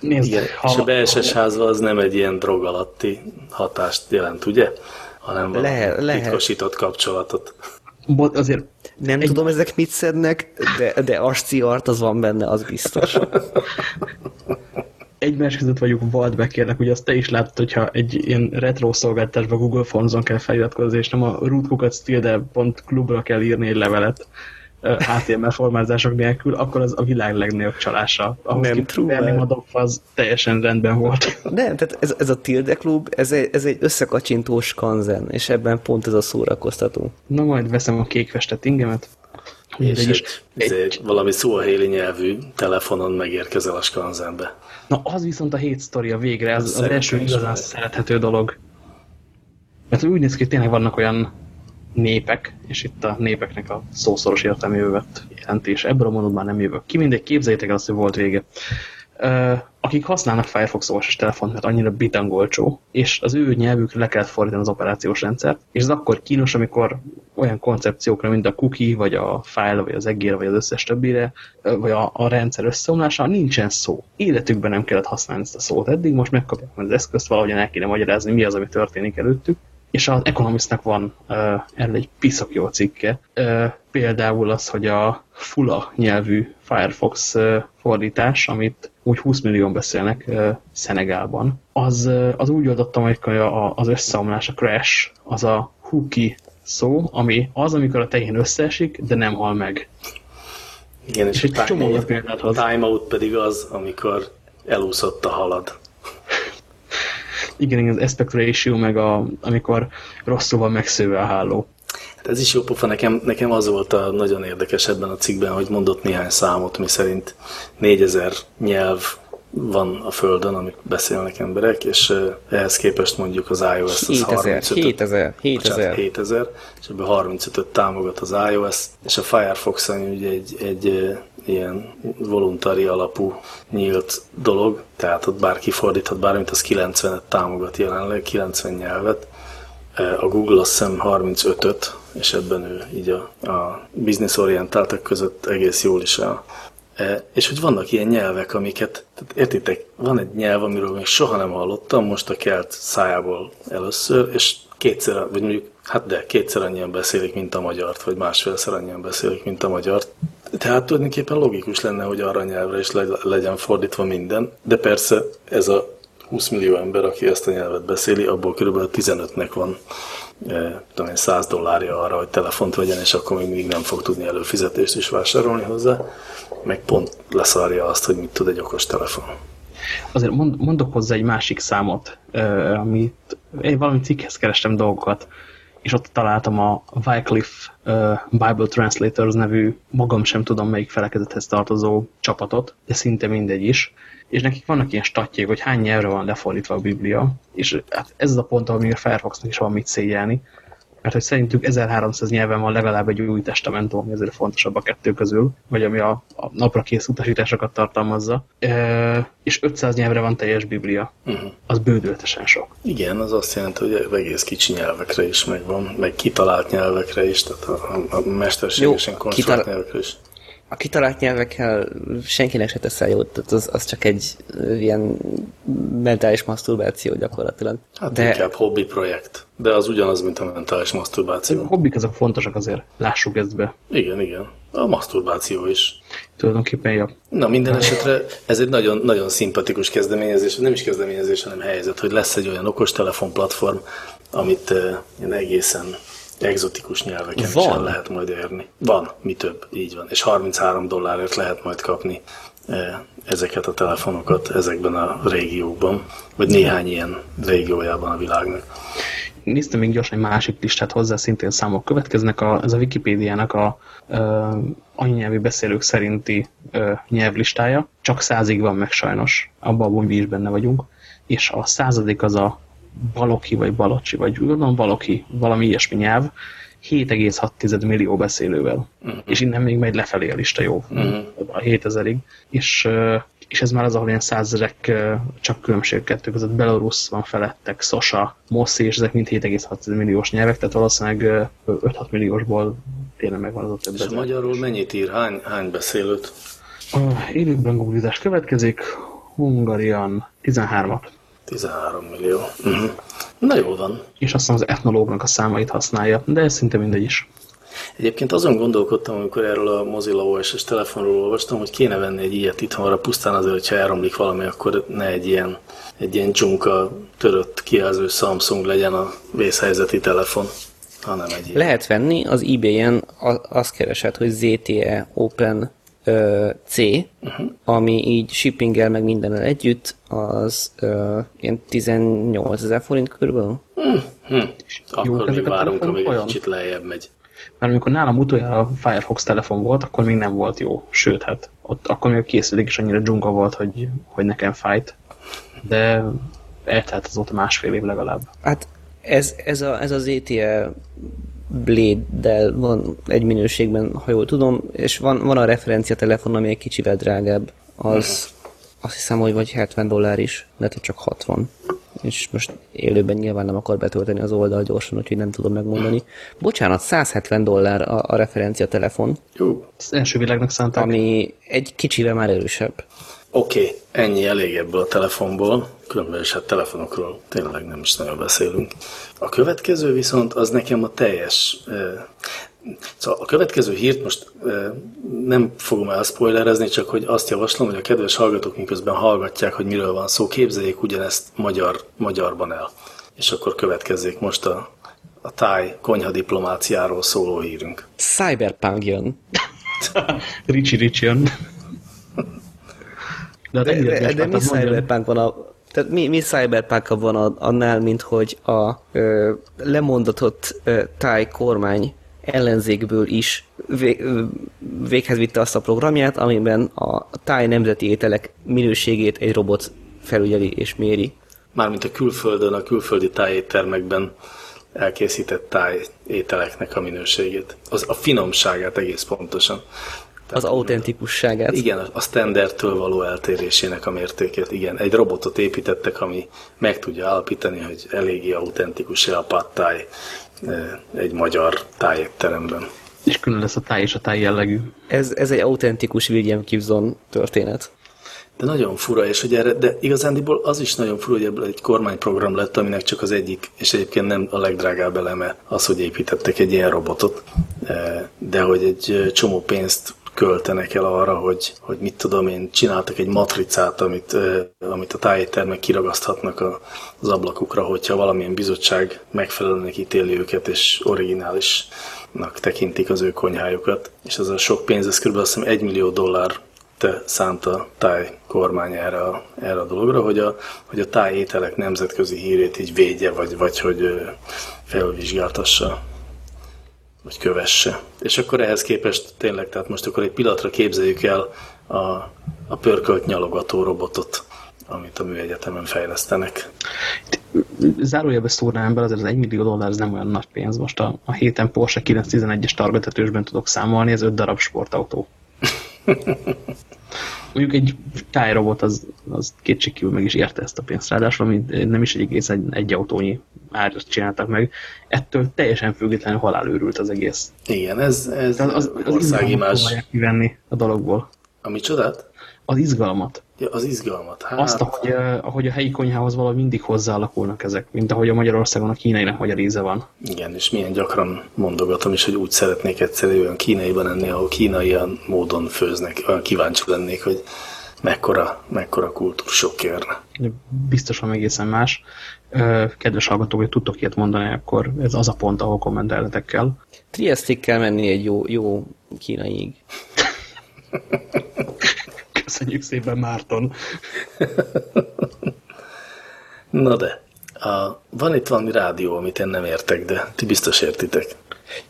Nézd, Igen, ha, és a BSS házva az nem egy ilyen drog alatti hatást jelent, ugye? Hanem valami lehet, lehet. titkosított kapcsolatot. Bot, azért nem egy... tudom, ezek mit szednek, de, de asciart az van benne, az biztos. Egymás között vagyunk Waldbeckernek, ugye azt te is látod, hogyha egy ilyen retro szolgáltatásba Google Fonzon kell feliratkozni, és nem a rootkukat.clubra kell írni egy levelet, HTML formázások nélkül, akkor az a világ legnagyobb csalása. Ahhoz nem true. a az teljesen rendben volt. Nem, tehát ez, ez a Tilde Club, ez egy, ez egy összekacsintós kanzen, és ebben pont ez a szórakoztató. Na majd veszem a kékfestet ingemet. És egy, egy, egy, valami szóhéli nyelvű telefonon megérkezel a skanzenbe. Na az viszont a hét sztoria végre, ez az, az első igazán szerethető dolog. Mert úgy néz ki, hogy tényleg vannak olyan népek, és itt a népeknek a szószoros értelmébe vett jelentés. Ebből a mondatban nem jövök ki, mindegy, képzeljétek azt, hogy volt vége. A akik használnak Firefox OS telefont, mert annyira bitangolcsó, és az ő nyelvükre le kellett fordítani az operációs rendszert, és ez akkor kínos, amikor olyan koncepciókra, mint a cookie, vagy a file, vagy az egér, vagy az összes többire, vagy a, a rendszer összeomlása, nincsen szó. Életükben nem kellett használni ezt a szót eddig, most megkapják az eszközt, valahogyan el kéne magyarázni, mi az, ami történik előttük, és az Economistnak van uh, erről egy piszok jó cikke. Uh, például az, hogy a Fula nyelvű Firefox uh, fordítás, amit úgy 20 millió beszélnek uh, Szenegálban, az, uh, az úgy oldottam, hogy az összeomlás, a crash, az a hooky szó, ami az, amikor a tehén összeesik, de nem hal meg. Igen, és, és egy csomó példát hoz. Timeout pedig az, amikor elúszott a halad. Igen, igen, az aspect ratio, meg a, amikor rosszul van megszőve a háló. Hát ez is jó pofa, nekem, nekem az volt a nagyon érdekes ebben a cikkben, hogy mondott néhány számot, mi szerint 4000 nyelv van a Földön, amik beszélnek emberek, és ehhez képest mondjuk az iOS az 35 7000, 7000. 7000, és ebből 35 támogat az iOS, és a Firefox ami ugye egy, egy ilyen voluntari alapú nyílt dolog, tehát ott bárki fordíthat bármit, az 90-et támogat jelenleg, 90 nyelvet. A Google azt hiszem 35-öt, és ebben ő így a, a orientáltak között egész jól is a, E, és hogy vannak ilyen nyelvek, amiket, tehát értitek, van egy nyelv, amiről még soha nem hallottam, most a kelt szájából először, és kétszer, vagy mondjuk, hát de kétszer annyian beszélik, mint a magyart, vagy másfélszer annyian beszélik, mint a magyart. Tehát tulajdonképpen logikus lenne, hogy arra nyelvre is legyen fordítva minden, de persze ez a 20 millió ember, aki ezt a nyelvet beszéli, abból kb. 15-nek van e, tudom én, 100 dollárja arra, hogy telefont vegyen, és akkor még mindig nem fog tudni előfizetést is vásárolni hozzá meg pont leszarja azt, hogy mit tud egy okos telefon. Azért mond, mondok hozzá egy másik számot, amit én valami cikkhez kerestem dolgokat, és ott találtam a Wycliffe Bible Translators nevű, magam sem tudom melyik felekezethez tartozó csapatot, de szinte mindegy is, és nekik vannak ilyen statjék, hogy hány nyelvre van lefordítva a Biblia, és hát ez az a pont, ahol még a Firefoxnak is van mit szégyelni, mert hogy szerintük 1300 nyelven van legalább egy új testamentum, ami ezért fontosabb a kettő közül, vagy ami a, a napra kész utasításokat tartalmazza, e, és 500 nyelvre van teljes biblia. Uh-huh. Az bődöltesen sok. Igen, az azt jelenti, hogy egész kicsi nyelvekre is megvan, meg kitalált nyelvekre is, tehát a, a mesterségesen konstruált nyelvekre is a kitalált nyelvekkel senkinek se teszel jót, tehát az, az csak egy ilyen mentális maszturbáció gyakorlatilag. Hát de... inkább hobbi projekt, de az ugyanaz, mint a mentális maszturbáció. A hobbik azok fontosak azért, lássuk ezt be. Igen, igen. A maszturbáció is. Tulajdonképpen jó. Na, minden esetre ez egy nagyon, nagyon szimpatikus kezdeményezés, nem is kezdeményezés, hanem helyzet, hogy lesz egy olyan okostelefon platform, amit uh, egészen Exotikus nyelveken van. is el lehet majd érni. Van, mi több, így van. És 33 dollárért lehet majd kapni eh, ezeket a telefonokat ezekben a régiókban, vagy néhány ilyen régiójában a világnak. Néztem még gyorsan egy másik listát hozzá, szintén számok következnek. A, ez a Wikipédiának a uh, anyanyelvi beszélők szerinti uh, nyelvlistája. Csak százig van meg sajnos, abban a is benne vagyunk. És a századik az a Baloki, vagy Balocsi, vagy gondolom Baloki, valami ilyesmi nyelv, 7,6 millió beszélővel. Uh -huh. És innen még megy lefelé a lista, jó, uh -huh. a 7000-ig. És, és ez már az, ahol ilyen százezrek csak különbség kettő között. Belarus van felettek, Sosa, Mossi, és ezek mind 7,6 milliós nyelvek, tehát valószínűleg 5-6 milliósból tényleg megvan az a több. És magyarul mennyit ír? Hány, hány beszélőt? Uh, élőben googlizás következik. Hungarian 13-at. 13 millió. Uh-huh. Na jó van. És aztán az etnológnak a számait használja, de ez szinte mindegy is. Egyébként azon gondolkodtam, amikor erről a Mozilla OS-es telefonról olvastam, hogy kéne venni egy ilyet itthonra, pusztán azért, hogyha elromlik valami, akkor ne egy ilyen, egy ilyen dzsunka törött kijelző Samsung legyen a vészhelyzeti telefon, hanem egy ilyen. Lehet venni, az eBay-en azt keresett, hogy ZTE Open C, uh-huh. ami így shippinggel meg mindennel együtt, az uh, ilyen 18 ezer forint körülbelül. Uh-huh. Akkor még várunk, amíg egy kicsit lejjebb megy. Mert amikor nálam utoljára a Firefox telefon volt, akkor még nem volt jó. Sőt, hát ott akkor még a készülék is annyira dzsunga volt, hogy, hogy nekem fájt. De eltelt azóta másfél év legalább. Hát ez, ez, a, ez az ETL Blade-del van egy minőségben, ha jól tudom, és van, van a referencia telefon, ami egy kicsivel drágább. Az azt hiszem, hogy vagy 70 dollár is, lehet, hogy csak 60. És most élőben nyilván nem akar betölteni az oldal gyorsan, úgyhogy nem tudom megmondani. Bocsánat, 170 dollár a, a referencia telefon. Jó. Az első világnak szánták. Ami egy kicsivel már erősebb. Oké, okay, ennyi elég ebből a telefonból, különben is hát telefonokról tényleg nem is nagyon beszélünk. A következő viszont az nekem a teljes... Szóval a következő hírt most nem fogom elspoilerezni, csak hogy azt javaslom, hogy a kedves hallgatók miközben hallgatják, hogy miről van szó, képzeljék ugyanezt magyar, magyarban el. És akkor következzék most a, a táj konyha diplomáciáról szóló hírünk. Cyberpunk jön. Ricsi Ricsi jön. De, de, de, de mi cyberpunk van a... Tehát mi, mi cyberpunk van a, annál, mint hogy a ö, lemondatott ö, táj kormány ellenzékből is vég, véghez vitte azt a programját, amiben a táj nemzeti ételek minőségét egy robot felügyeli és méri. Mármint a külföldön, a külföldi tájéttermekben elkészített tájételeknek a minőségét. Az a finomságát egész pontosan. Tehát az autentikusságát. Igen, a standardtől való eltérésének a mértékét. Igen, egy robotot építettek, ami meg tudja állapítani, hogy eléggé autentikus-e a pattáj egy magyar tájétteremben. És külön lesz a táj és a táj jellegű. Ez, ez egy autentikus William Gibson történet. De nagyon fura, és hogy erre, de igazándiból az is nagyon fura, hogy ebből egy kormányprogram lett, aminek csak az egyik, és egyébként nem a legdrágább eleme az, hogy építettek egy ilyen robotot, de hogy egy csomó pénzt költenek el arra, hogy, hogy mit tudom én, csináltak egy matricát, amit, amit a tájétermek kiragaszthatnak az ablakukra, hogyha valamilyen bizottság megfelelőnek ítéli őket, és originálisnak tekintik az ő konyhájukat. És ez a sok pénz, ez kb. azt hiszem 1 millió dollár te szánt a táj kormány erre a, erre a dologra, hogy a, hogy a tájételek nemzetközi hírét így védje, vagy, vagy hogy felvizsgáltassa vagy kövesse. És akkor ehhez képest tényleg, tehát most akkor egy pillanatra képzeljük el a, a pörkölt nyalogató robotot, amit a műegyetemen fejlesztenek. Zárójelbe szúrnám be, azért az 1 millió dollár ez nem olyan nagy pénz. Most a, a héten Porsche 911-es targetetősben tudok számolni, ez 5 darab sportautó. Mondjuk egy tájrobot az, az kétségkívül meg is érte ezt a pénzt. Ráadásul ami nem is egy egész egy, egy autónyi árat csináltak meg. Ettől teljesen függetlenül halálőrült az egész. Igen, ez, ez az, az, az országimás. kivenni a dologból. A micsodát? Az izgalmat. Ja, az izgalmat. Hát... Azt, ahogy, ahogy a helyi konyhához valahogy mindig hozzáalakulnak ezek, mint ahogy a Magyarországon a kínainak magyar íze van. Igen, és milyen gyakran mondogatom is, hogy úgy szeretnék egyszerűen olyan kínaiban enni, ahol kínaian módon főznek. Olyan kíváncsi lennék, hogy mekkora, mekkora kultúrsok érne. Biztosan egészen más. Kedves hallgatók, hogy tudtok ilyet mondani, akkor ez az a pont, ahol kommentelnetek kell. Triestig kell menni egy jó, jó kínaig. Köszönjük szépen, Márton. Na de, a, van itt valami rádió, amit én nem értek, de ti biztos értitek.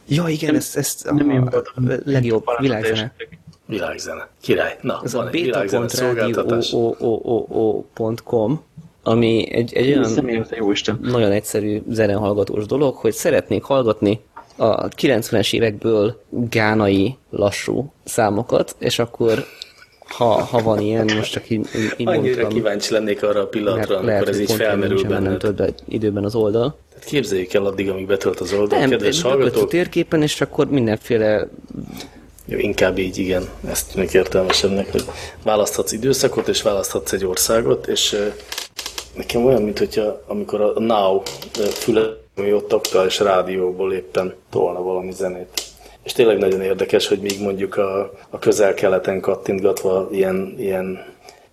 Ja, igen, ezt, ezt a, nem a, a legjobb világzene. Világzene. Király. Na, Ez van a beta.radio.com ami egy, egy olyan nagyon egyszerű zenehallgatós dolog, hogy szeretnék hallgatni a 90-es évekből gánai lassú számokat, és akkor ha, ha van ilyen, most csak így, így Annyira mondtam, kíváncsi lennék arra a pillanatra, amikor lehet, ez így felmerül benned. Nem több időben az oldal. Tehát képzeljük el addig, amíg betölt az oldal, nem, kedves hallgatók. a térképen, és akkor mindenféle jó, inkább így, igen, ezt tűnik értelmesebbnek, hogy választhatsz időszakot, és választhatsz egy országot, és nekem olyan, mint hogyha amikor a Now füle, ami ott aktuális rádióból éppen tolna valami zenét. És tényleg nagyon érdekes, hogy még mondjuk a, a közel-keleten kattintgatva ilyen, ilyen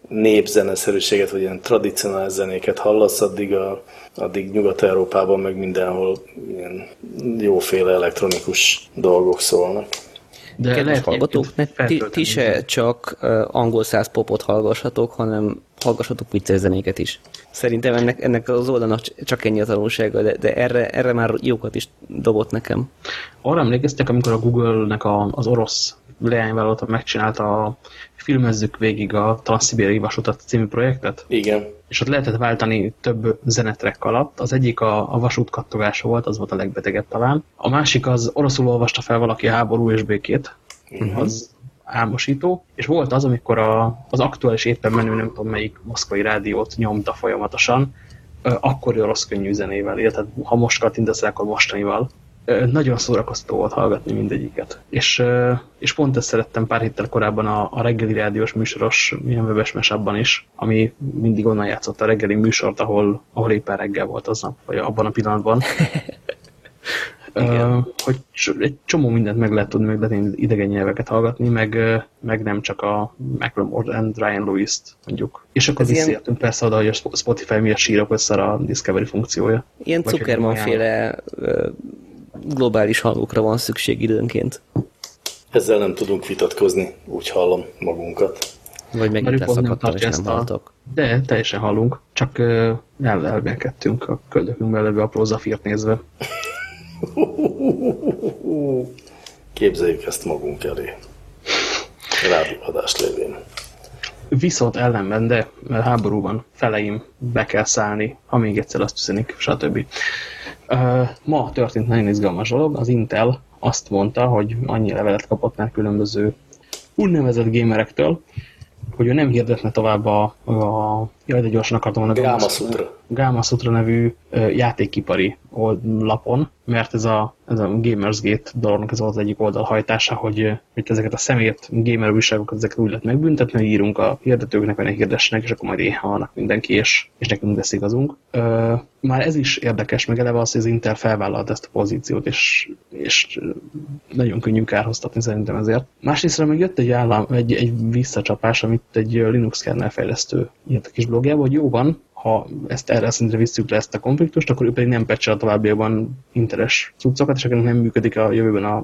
népzeneszerűséget, vagy ilyen tradicionális zenéket hallasz, addig, a, addig Nyugat-Európában meg mindenhol ilyen jóféle elektronikus dolgok szólnak. De Kedves hallgatók, ne, ti, ti se csak angol száz popot hallgassatok, hanem hallgassatok vicces zenéket is. Szerintem ennek, ennek az oldalnak csak ennyi a tanulsága, de, de erre, erre már jókat is dobott nekem. Arra emlékeztek, amikor a Google-nek a, az orosz leányvállalata megcsinálta a Filmezzük végig a Transzibériai Vasutat című projektet? Igen. És ott lehetett váltani több zenetrek alatt. Az egyik a, a vasút kattogása volt, az volt a legbetegebb talán. A másik az oroszul olvasta fel valaki a háború és békét. Uh -huh. Az álmosító, és volt az, amikor a, az aktuális éppen menő, nem tudom melyik moszkvai rádiót nyomta folyamatosan, akkori orosz könnyű zenével, illetve ha most kattintasz akkor mostanival. Nagyon szórakoztató volt hallgatni mindegyiket. És, és pont ezt szerettem pár héttel korábban a, a reggeli rádiós műsoros milyen webes mesabban is, ami mindig onnan játszott a reggeli műsort, ahol, ahol éppen reggel volt aznap, vagy abban a pillanatban. Uh, hogy egy csomó mindent meg lehet tudni, meg lehet idegen nyelveket hallgatni, meg, meg nem csak a McLemore and Ryan Lewis-t mondjuk. És akkor visszaértünk ilyen... persze oda, hogy a Spotify miért sírok össze a Discovery funkciója. Ilyen Zuckerman-féle globális hangokra van szükség időnként. Ezzel nem tudunk vitatkozni, úgy hallom magunkat. Vagy megint leszakadtam, és nem halltok. De teljesen hallunk, csak el elmélkedtünk a köldökünkbe levő apró zafírt nézve. Képzeljük ezt magunk elé. Rádióadás lévén. Viszont ellenben, de mert háború van, feleim, be kell szállni, ha még egyszer azt üzenik, stb. Ma történt nagyon izgalmas dolog, az Intel azt mondta, hogy annyi levelet kapott már különböző úgynevezett gamerektől, hogy ő nem hirdetne tovább a, a jaj, de gyorsan akartam volna Gáma Gáma Sutra nevű játékipari lapon, mert ez a, ez a Gamersgate dolognak ez az egyik oldalhajtása, hogy, hogy ezeket a szemét gamer újságokat ezeket úgy lehet megbüntetni, hogy írunk a hirdetőknek, hogy ne hirdessenek, és akkor majd éha mindenki, és, és nekünk lesz igazunk. Ö, már ez is érdekes, meg eleve az, hogy az Intel felvállalt ezt a pozíciót, és, és nagyon könnyű kárhoztatni szerintem ezért. Másrészt meg jött egy, állam, egy, egy visszacsapás, amit egy Linux kernel fejlesztő írt a kis blogjában, hogy jó van, ha ezt erre szintre visszük le ezt a konfliktust, akkor ő pedig nem pecsel továbbiakban interes cuccokat, és akinek nem működik a jövőben a,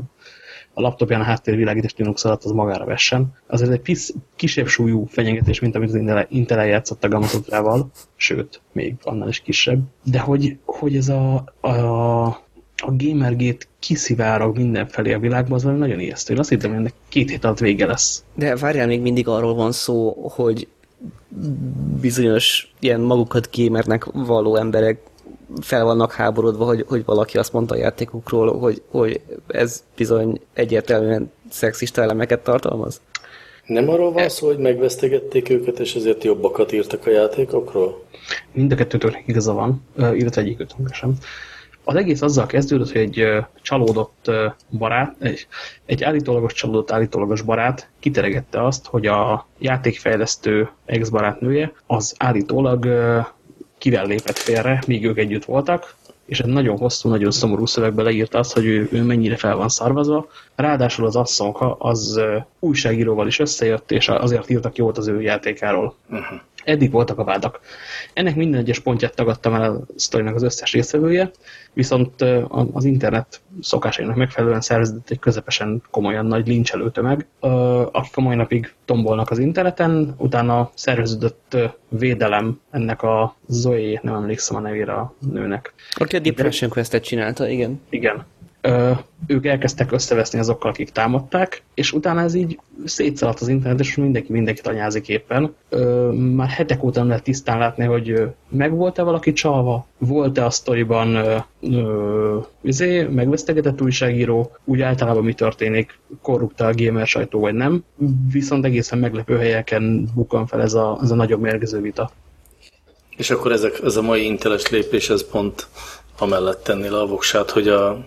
a laptopján a háttérvilágítás Linux alatt, az magára vessen. Azért egy pisz, kisebb súlyú fenyegetés, mint amit az Intel, Intel játszott a Gamasutrával, sőt, még annál is kisebb. De hogy, hogy ez a, a, a Gamergate kiszivárog mindenfelé a világban, az nagyon ijesztő. Én azt hittem, hogy ennek két hét alatt vége lesz. De várjál, még mindig arról van szó, hogy bizonyos ilyen magukat gamernek való emberek fel vannak háborodva, hogy, hogy valaki azt mondta a játékukról, hogy, hogy ez bizony egyértelműen szexista elemeket tartalmaz? Nem arról van szó, hogy megvesztegették őket, és ezért jobbakat írtak a játékokról? Mind a kettőtől igaza van, illetve egyikőtünk sem. Az egész azzal kezdődött, hogy egy csalódott barát, egy, egy állítólagos csalódott állítólagos barát kiteregette azt, hogy a játékfejlesztő ex-barátnője az állítólag kivel lépett félre, míg ők együtt voltak, és egy nagyon hosszú, nagyon szomorú szövegbe leírta azt, hogy ő, ő mennyire fel van szarvazva. Ráadásul az asszonka az újságíróval is összejött, és azért írtak jót az ő játékáról. Uh -huh. Eddig voltak a vádak. Ennek minden egyes pontját tagadtam el a sztorinak az összes részvevője, viszont az internet szokásainak megfelelően szervezett egy közepesen komolyan nagy lincselő tömeg, akik a mai napig tombolnak az interneten, utána szerveződött védelem ennek a Zoe, nem emlékszem a nevére a nőnek. Aki a Depression Quest-et csinálta, igen. Igen ö, ők elkezdtek összeveszni azokkal, akik támadták, és utána ez így szétszaladt az internet, és mindenki mindenkit anyázik éppen. Ö, már hetek óta nem lehet tisztán látni, hogy meg volt-e valaki csalva, volt-e a sztoriban ö, izé, megvesztegetett újságíró, úgy általában mi történik, korrupta a gamer sajtó, vagy nem, viszont egészen meglepő helyeken bukkan fel ez a, ez a nagyobb mérgező vita. És akkor ezek, ez a mai inteles lépés, ez pont amellett tenni le a voksát, hogy a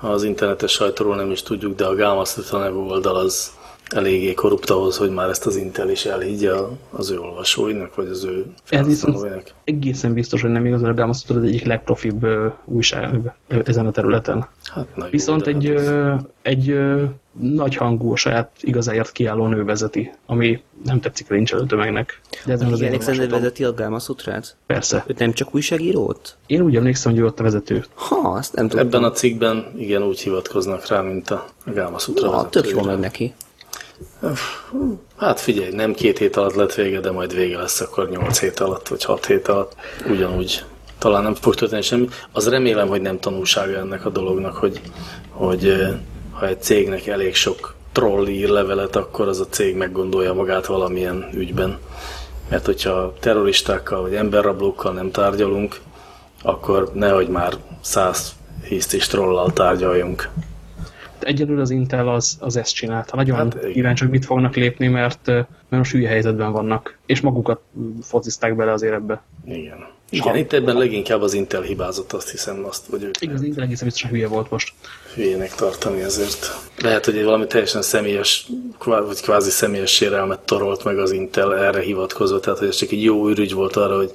az internetes sajtóról nem is tudjuk, de a Gámasztata nevű oldal az eléggé korrupt ahhoz, hogy már ezt az Intel is elhiggye az ő olvasóinak, vagy az ő felhasználóinak. Egészen biztos, hogy nem igaz, hogy a Gámasztata az egyik legprofibb újság ezen a területen. Hát, Viszont egy, egy, egy nagy hangú, a saját igazáért kiálló nő vezeti, ami nem tetszik a lincselő tömegnek. De ez az Alexander vezeti a Gáma? Persze. Ő nem csak újságírót? Én úgy emlékszem, hogy ő ott a vezető. Ha, azt nem tudom. Ebben a cikkben igen úgy hivatkoznak rá, mint a Gáma Sutra Na, tök jól meg neki. Hát figyelj, nem két hét alatt lett vége, de majd vége lesz akkor nyolc hét alatt, vagy hat hét alatt. Ugyanúgy talán nem fog történni semmi. Az remélem, hogy nem tanulsága ennek a dolognak, hogy, hogy ha egy cégnek elég sok troll ír levelet, akkor az a cég meggondolja magát valamilyen ügyben. Mert hogyha terroristákkal vagy emberrablókkal nem tárgyalunk, akkor nehogy már száz hisztis trollal tárgyaljunk. Egyelőre az Intel az, az ezt csinálta. Nagyon hát, kíváncsi, hogy mit fognak lépni, mert, mert most hülye helyzetben vannak, és magukat focizták bele azért ebbe. Igen. Igen, itt ebben leginkább az Intel hibázott, azt hiszem, azt, hogy ők... Igen, az Intel egészen biztosan hülye volt most. Hülyének tartani ezért. Lehet, hogy valami teljesen személyes, vagy kvázi személyes sérelmet torolt meg az Intel erre hivatkozva, tehát hogy ez csak egy jó ürügy volt arra, hogy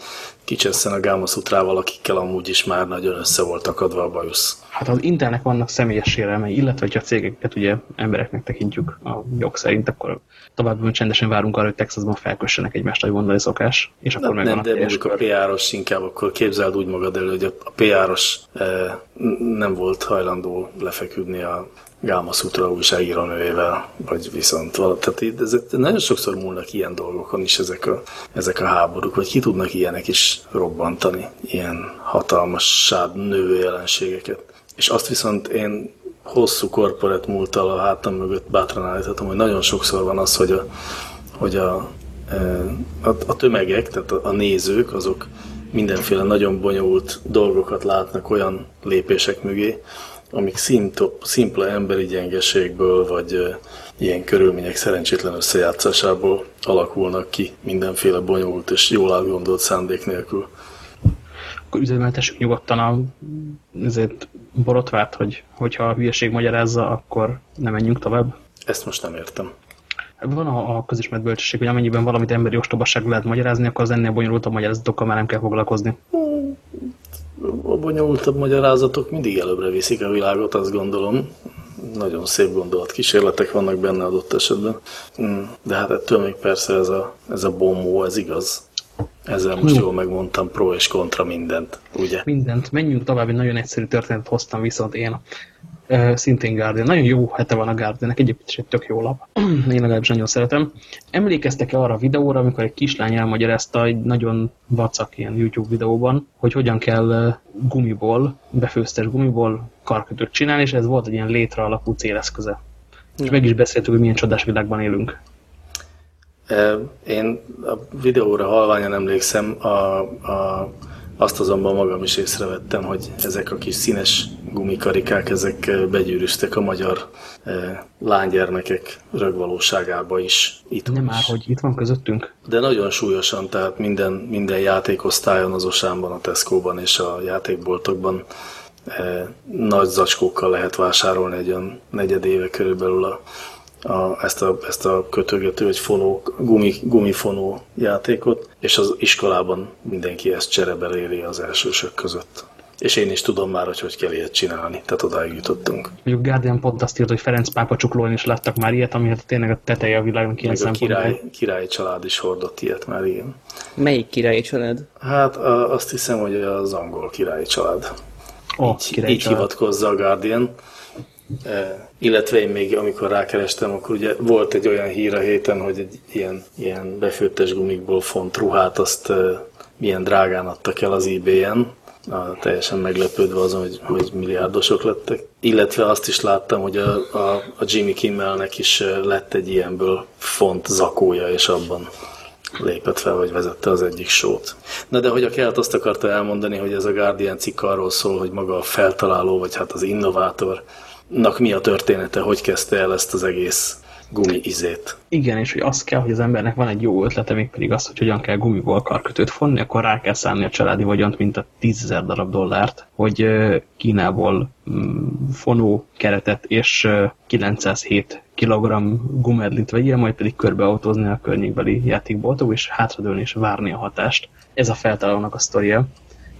kicsesszen a Gamma Sutrával, akikkel amúgy is már nagyon össze volt akadva a bajusz. Hát az Intelnek vannak személyes sérelmei, illetve hogyha a cégeket ugye embereknek tekintjük a jog szerint, akkor tovább csendesen várunk arra, hogy Texasban felkössenek egymást, hogy mondani szokás, és akkor meg nem, de mondjuk a PR-os inkább, akkor képzeld úgy magad elő, hogy a PR-os eh, nem volt hajlandó lefeküdni a Gáma Sutra újságírónőjével, vagy viszont. Tehát ezek, nagyon sokszor múlnak ilyen dolgokon is ezek a, ezek a háborúk, vagy ki tudnak ilyenek is robbantani, ilyen hatalmassább növő jelenségeket. És azt viszont én hosszú korporát múltal a hátam mögött bátran állíthatom, hogy nagyon sokszor van az, hogy a, hogy a, e, a, a tömegek, tehát a, a nézők, azok mindenféle nagyon bonyolult dolgokat látnak olyan lépések mögé, amik szimpto, szimpla emberi gyengeségből, vagy ilyen körülmények szerencsétlen összejátszásából alakulnak ki mindenféle bonyolult és jól átgondolt szándék nélkül. Akkor üzemeltessük nyugodtan a ezért borotvárt, hogy hogyha a hülyeség magyarázza, akkor nem menjünk tovább. Ezt most nem értem. Van a, a közismert bölcsesség, hogy amennyiben valamit emberi ostobaság lehet magyarázni, akkor az ennél bonyolultabb magyarázatokkal már nem kell foglalkozni. A bonyolultabb magyarázatok mindig előbbre viszik a világot, azt gondolom. Nagyon szép gondolat kísérletek vannak benne adott esetben. Mm, de hát ettől még persze ez a, ez a bombó, ez igaz. Ezzel most jól megmondtam pro és kontra mindent, ugye? Mindent. Menjünk tovább, egy nagyon egyszerű történetet hoztam viszont én szintén Guardian. Nagyon jó hete van a Guardiannek, egyébként is egy tök jó lap. Én legalábbis nagyon szeretem. Emlékeztek-e arra a videóra, amikor egy kislány elmagyarázta egy nagyon vacak ilyen YouTube videóban, hogy hogyan kell gumiból, befőztes gumiból karkötőt csinálni, és ez volt egy ilyen létre alapú céleszköze. Ja. És meg is beszéltük, hogy milyen csodás világban élünk. Én a videóra halványan emlékszem, a, a azt azonban magam is észrevettem, hogy ezek a kis színes gumikarikák, ezek eh, begyűrűztek a magyar eh, lánygyermekek rögvalóságába is. Itt Nem már, hogy itt van közöttünk. De nagyon súlyosan, tehát minden, minden játékosztályon az Osánban, a Tesco-ban és a játékboltokban eh, nagy zacskókkal lehet vásárolni egy olyan negyed éve körülbelül a a, ezt, a, ezt a kötögető, egy fonó, gumi, gumifonó játékot, és az iskolában mindenki ezt cserebeléri az elsősök között. És én is tudom már, hogy hogy kell ilyet csinálni, tehát odáig jutottunk. Mondjuk Guardian pont azt írt, hogy Ferenc pápa csuklóin is láttak már ilyet, ami hát tényleg a teteje a világnak ilyen a király, királyi család is hordott ilyet már, igen. Melyik királyi család? Hát a, azt hiszem, hogy az angol királyi család. Oh, így, királyi így család. hivatkozza a Guardian. Illetve én még, amikor rákerestem, akkor ugye volt egy olyan hír a héten, hogy egy ilyen, ilyen befőttes gumikból font ruhát, azt milyen drágán adtak el az eBay-en, teljesen meglepődve azon, hogy, hogy milliárdosok lettek. Illetve azt is láttam, hogy a, a, a Jimmy Kimmelnek is lett egy ilyenből font zakója, és abban lépett fel, vagy vezette az egyik sót. Na de hogy a Kelt azt akarta elmondani, hogy ez a Guardian cikk arról szól, hogy maga a feltaláló, vagy hát az innovátor nak mi a története, hogy kezdte el ezt az egész gumi izét. Igen, és hogy az kell, hogy az embernek van egy jó ötlete, még pedig az, hogy hogyan kell gumiból karkötőt fonni, akkor rá kell szállni a családi vagyont, mint a 10 darab dollárt, hogy Kínából mm, fonó keretet és 907 kg gumedlit vegyél, majd pedig körbeautózni a környékbeli játékboltokba, és hátradőlni és várni a hatást. Ez a feltalálónak a sztoria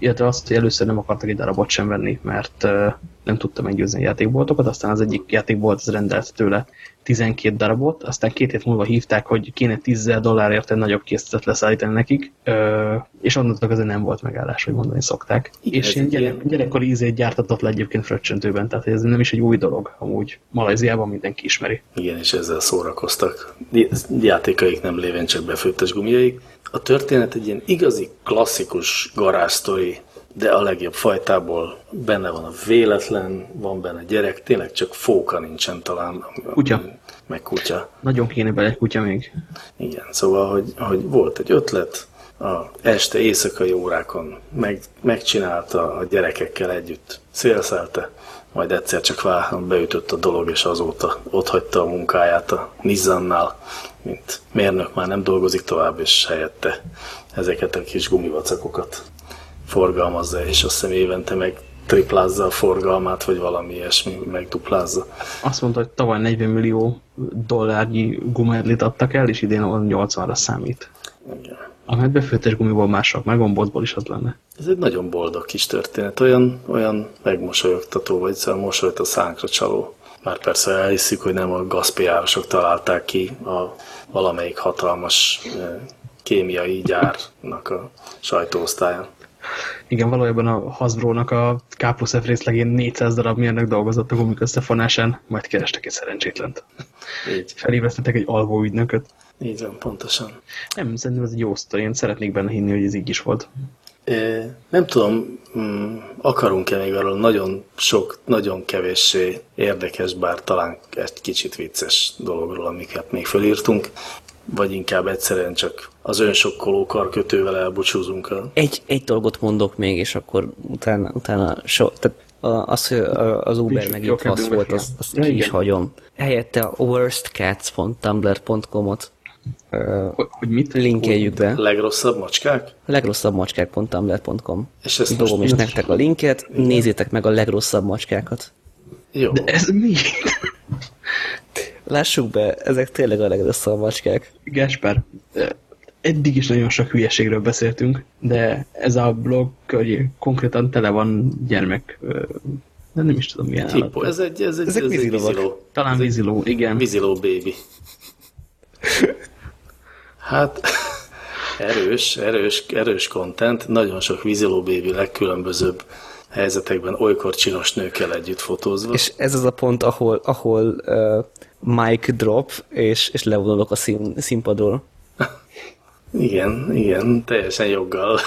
illetve azt, hogy először nem akartak egy darabot sem venni, mert nem tudtam meggyőzni a játékboltokat, aztán az egyik játékbolt az rendelt tőle 12 darabot, aztán két hét múlva hívták, hogy kéne 10 dollárért egy nagyobb készletet leszállítani nekik, és onnantól azért nem volt megállás, hogy mondani szokták. Igen, és én gyere, gyerekkori ízét gyártatott le egyébként fröccsöntőben, tehát ez nem is egy új dolog, amúgy Malajziában mindenki ismeri. Igen, és ezzel szórakoztak. Játékaik nem lévén csak befőttes gumiaik. A történet egy ilyen igazi klasszikus garázsztori, de a legjobb fajtából benne van a véletlen, van benne gyerek, tényleg csak fóka nincsen talán. Kutya. Meg kutya. Nagyon kéne bele kutya még. Igen, szóval, hogy, hogy volt egy ötlet, a este éjszakai órákon meg, megcsinálta a gyerekekkel együtt, szélszelte, majd egyszer csak vá, beütött a dolog, és azóta ott hagyta a munkáját a Nissannál, mint mérnök már nem dolgozik tovább, és helyette ezeket a kis gumivacakokat forgalmazza, és azt hiszem évente meg triplázza a forgalmát, vagy valami ilyesmi, megduplázza. Azt mondta, hogy tavaly 40 millió dollárnyi gumedlit adtak el, és idén 80-ra számít. Igen. Amelyet befőttes gumiból mások, meg gombócból is az lenne. Ez egy nagyon boldog kis történet, olyan, olyan megmosolyogtató, vagy szóval mosolyt a szánkra csaló. Már persze elhiszük, hogy nem a gazpiárosok találták ki a valamelyik hatalmas eh, kémiai gyárnak a sajtóosztályán. Igen, valójában a Hasbro-nak a K plusz F részlegén 400 darab mérnök dolgozott a gumik összefonásán, majd kerestek egy szerencsétlent. Így. Felébresztettek egy alvó ügynököt. Így van, pontosan. Nem, szerintem ez egy jó sztori, én szeretnék benne hinni, hogy ez így is volt. É, nem tudom, mm, akarunk-e még arról nagyon sok, nagyon kevéssé érdekes, bár talán egy kicsit vicces dologról, amiket még fölírtunk vagy inkább egyszerűen csak az önsokkoló karkötővel elbúcsúzunk el? Egy, egy dolgot mondok még, és akkor utána, utána so, tehát az, hogy az Uber megint fasz volt, azt, azt ki is hagyom. Helyette a worstcats.tumblr.com-ot hogy, hogy mit linkeljük be. Legrosszabb macskák? Legrosszabb macskák.tumblr.com. És ezt Dobom is nektek a linket, Igen. nézzétek meg a legrosszabb macskákat. Jó. De ez mi? Lássuk be, ezek tényleg a legrosszabb macskák. Gáspár, eddig is nagyon sok hülyeségről beszéltünk, de ez a blog hogy konkrétan tele van gyermek de nem is tudom milyen Tipo, ez egy, ez egy, Ezek ez egy víziló. Talán víziló, igen. Víziló baby. Hát erős, erős, erős content, nagyon sok víziló baby legkülönbözőbb helyzetekben olykor csinos nőkkel együtt fotózva. És ez az a pont, ahol, ahol uh, mic drop, és, és levonulok a szín, színpadról. igen, igen, teljesen joggal.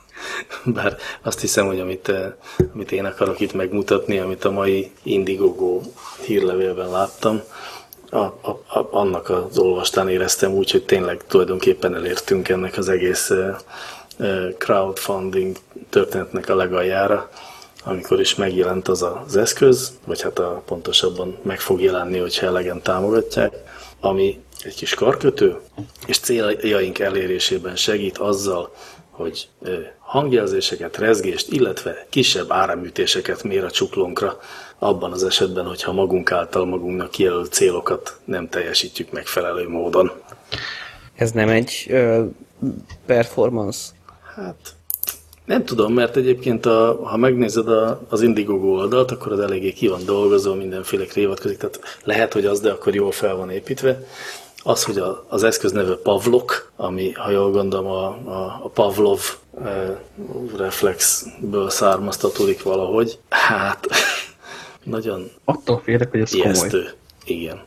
Bár azt hiszem, hogy amit, amit én akarok itt megmutatni, amit a mai Indiegogo hírlevélben láttam, a, a, a, annak az olvastán éreztem úgy, hogy tényleg tulajdonképpen elértünk ennek az egész crowdfunding történetnek a legaljára, amikor is megjelent az az eszköz, vagy hát a, pontosabban meg fog jelenni, hogyha elegen támogatják, ami egy kis karkötő, és céljaink elérésében segít azzal, hogy hangjelzéseket, rezgést, illetve kisebb áramütéseket mér a csuklónkra, abban az esetben, hogyha magunk által magunknak kijelölt célokat nem teljesítjük megfelelő módon. Ez nem egy ö, performance? Hát nem tudom, mert egyébként a, ha megnézed a, az Indiegogo oldalt, akkor az eléggé ki van dolgozva, mindenféle hivatkozik, tehát lehet, hogy az, de akkor jól fel van építve. Az, hogy a, az eszköz neve Pavlok, ami, ha jól gondolom, a, a, a Pavlov e, reflexből származtatódik valahogy, hát nagyon Attól félek, hogy ez ijesztő. komoly. Igen.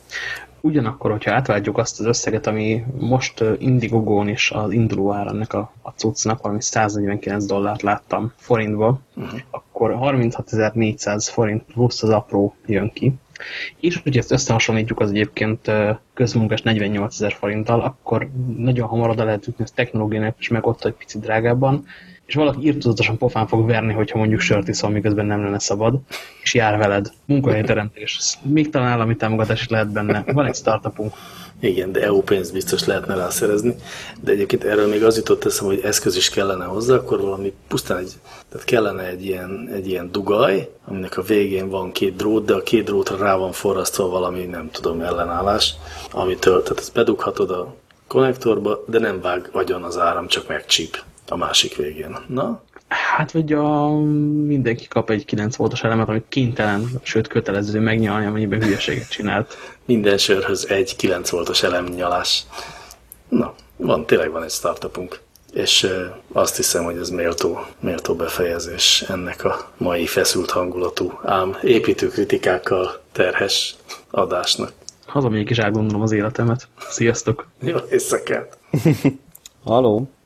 Ugyanakkor, hogyha átváltjuk azt az összeget, ami most Indiegogo-n is az induló ennek a, a cuccnak, valami 149 dollárt láttam forintba, uh -huh. akkor 36.400 forint plusz az apró jön ki. És hogyha ezt összehasonlítjuk az egyébként közmunkás 48 ezer forinttal, akkor nagyon hamar oda lehet jutni, hogy technológiának is meg ott egy picit drágábban, és valaki írtozatosan pofán fog verni, hogyha mondjuk sört iszol, miközben nem lenne szabad, és jár veled. Munkahelyteremtés. Még talán állami támogatás is lehet benne. Van egy startupunk. Igen, de EU pénzt biztos lehetne rászerezni. De egyébként erről még az jutott eszem, hogy eszköz is kellene hozzá, akkor valami pusztán egy, tehát kellene egy ilyen, egy ilyen dugaj, aminek a végén van két drót, de a két drótra rá van forrasztva valami, nem tudom, ellenállás, amitől, tehát ezt bedughatod a konnektorba, de nem vág agyon az áram, csak megcsíp a másik végén. Na? Hát, vagy a, mindenki kap egy 9 voltos elemet, amit kénytelen, sőt kötelező megnyalni, amennyiben hülyeséget csinált. Minden sörhöz egy 9 voltos elemnyalás. Na, van, tényleg van egy startupunk. És azt hiszem, hogy ez méltó, méltó befejezés ennek a mai feszült hangulatú, ám építő kritikákkal terhes adásnak. Hazamegyek is átgondolom az életemet. Sziasztok! Jó éjszakát! Haló!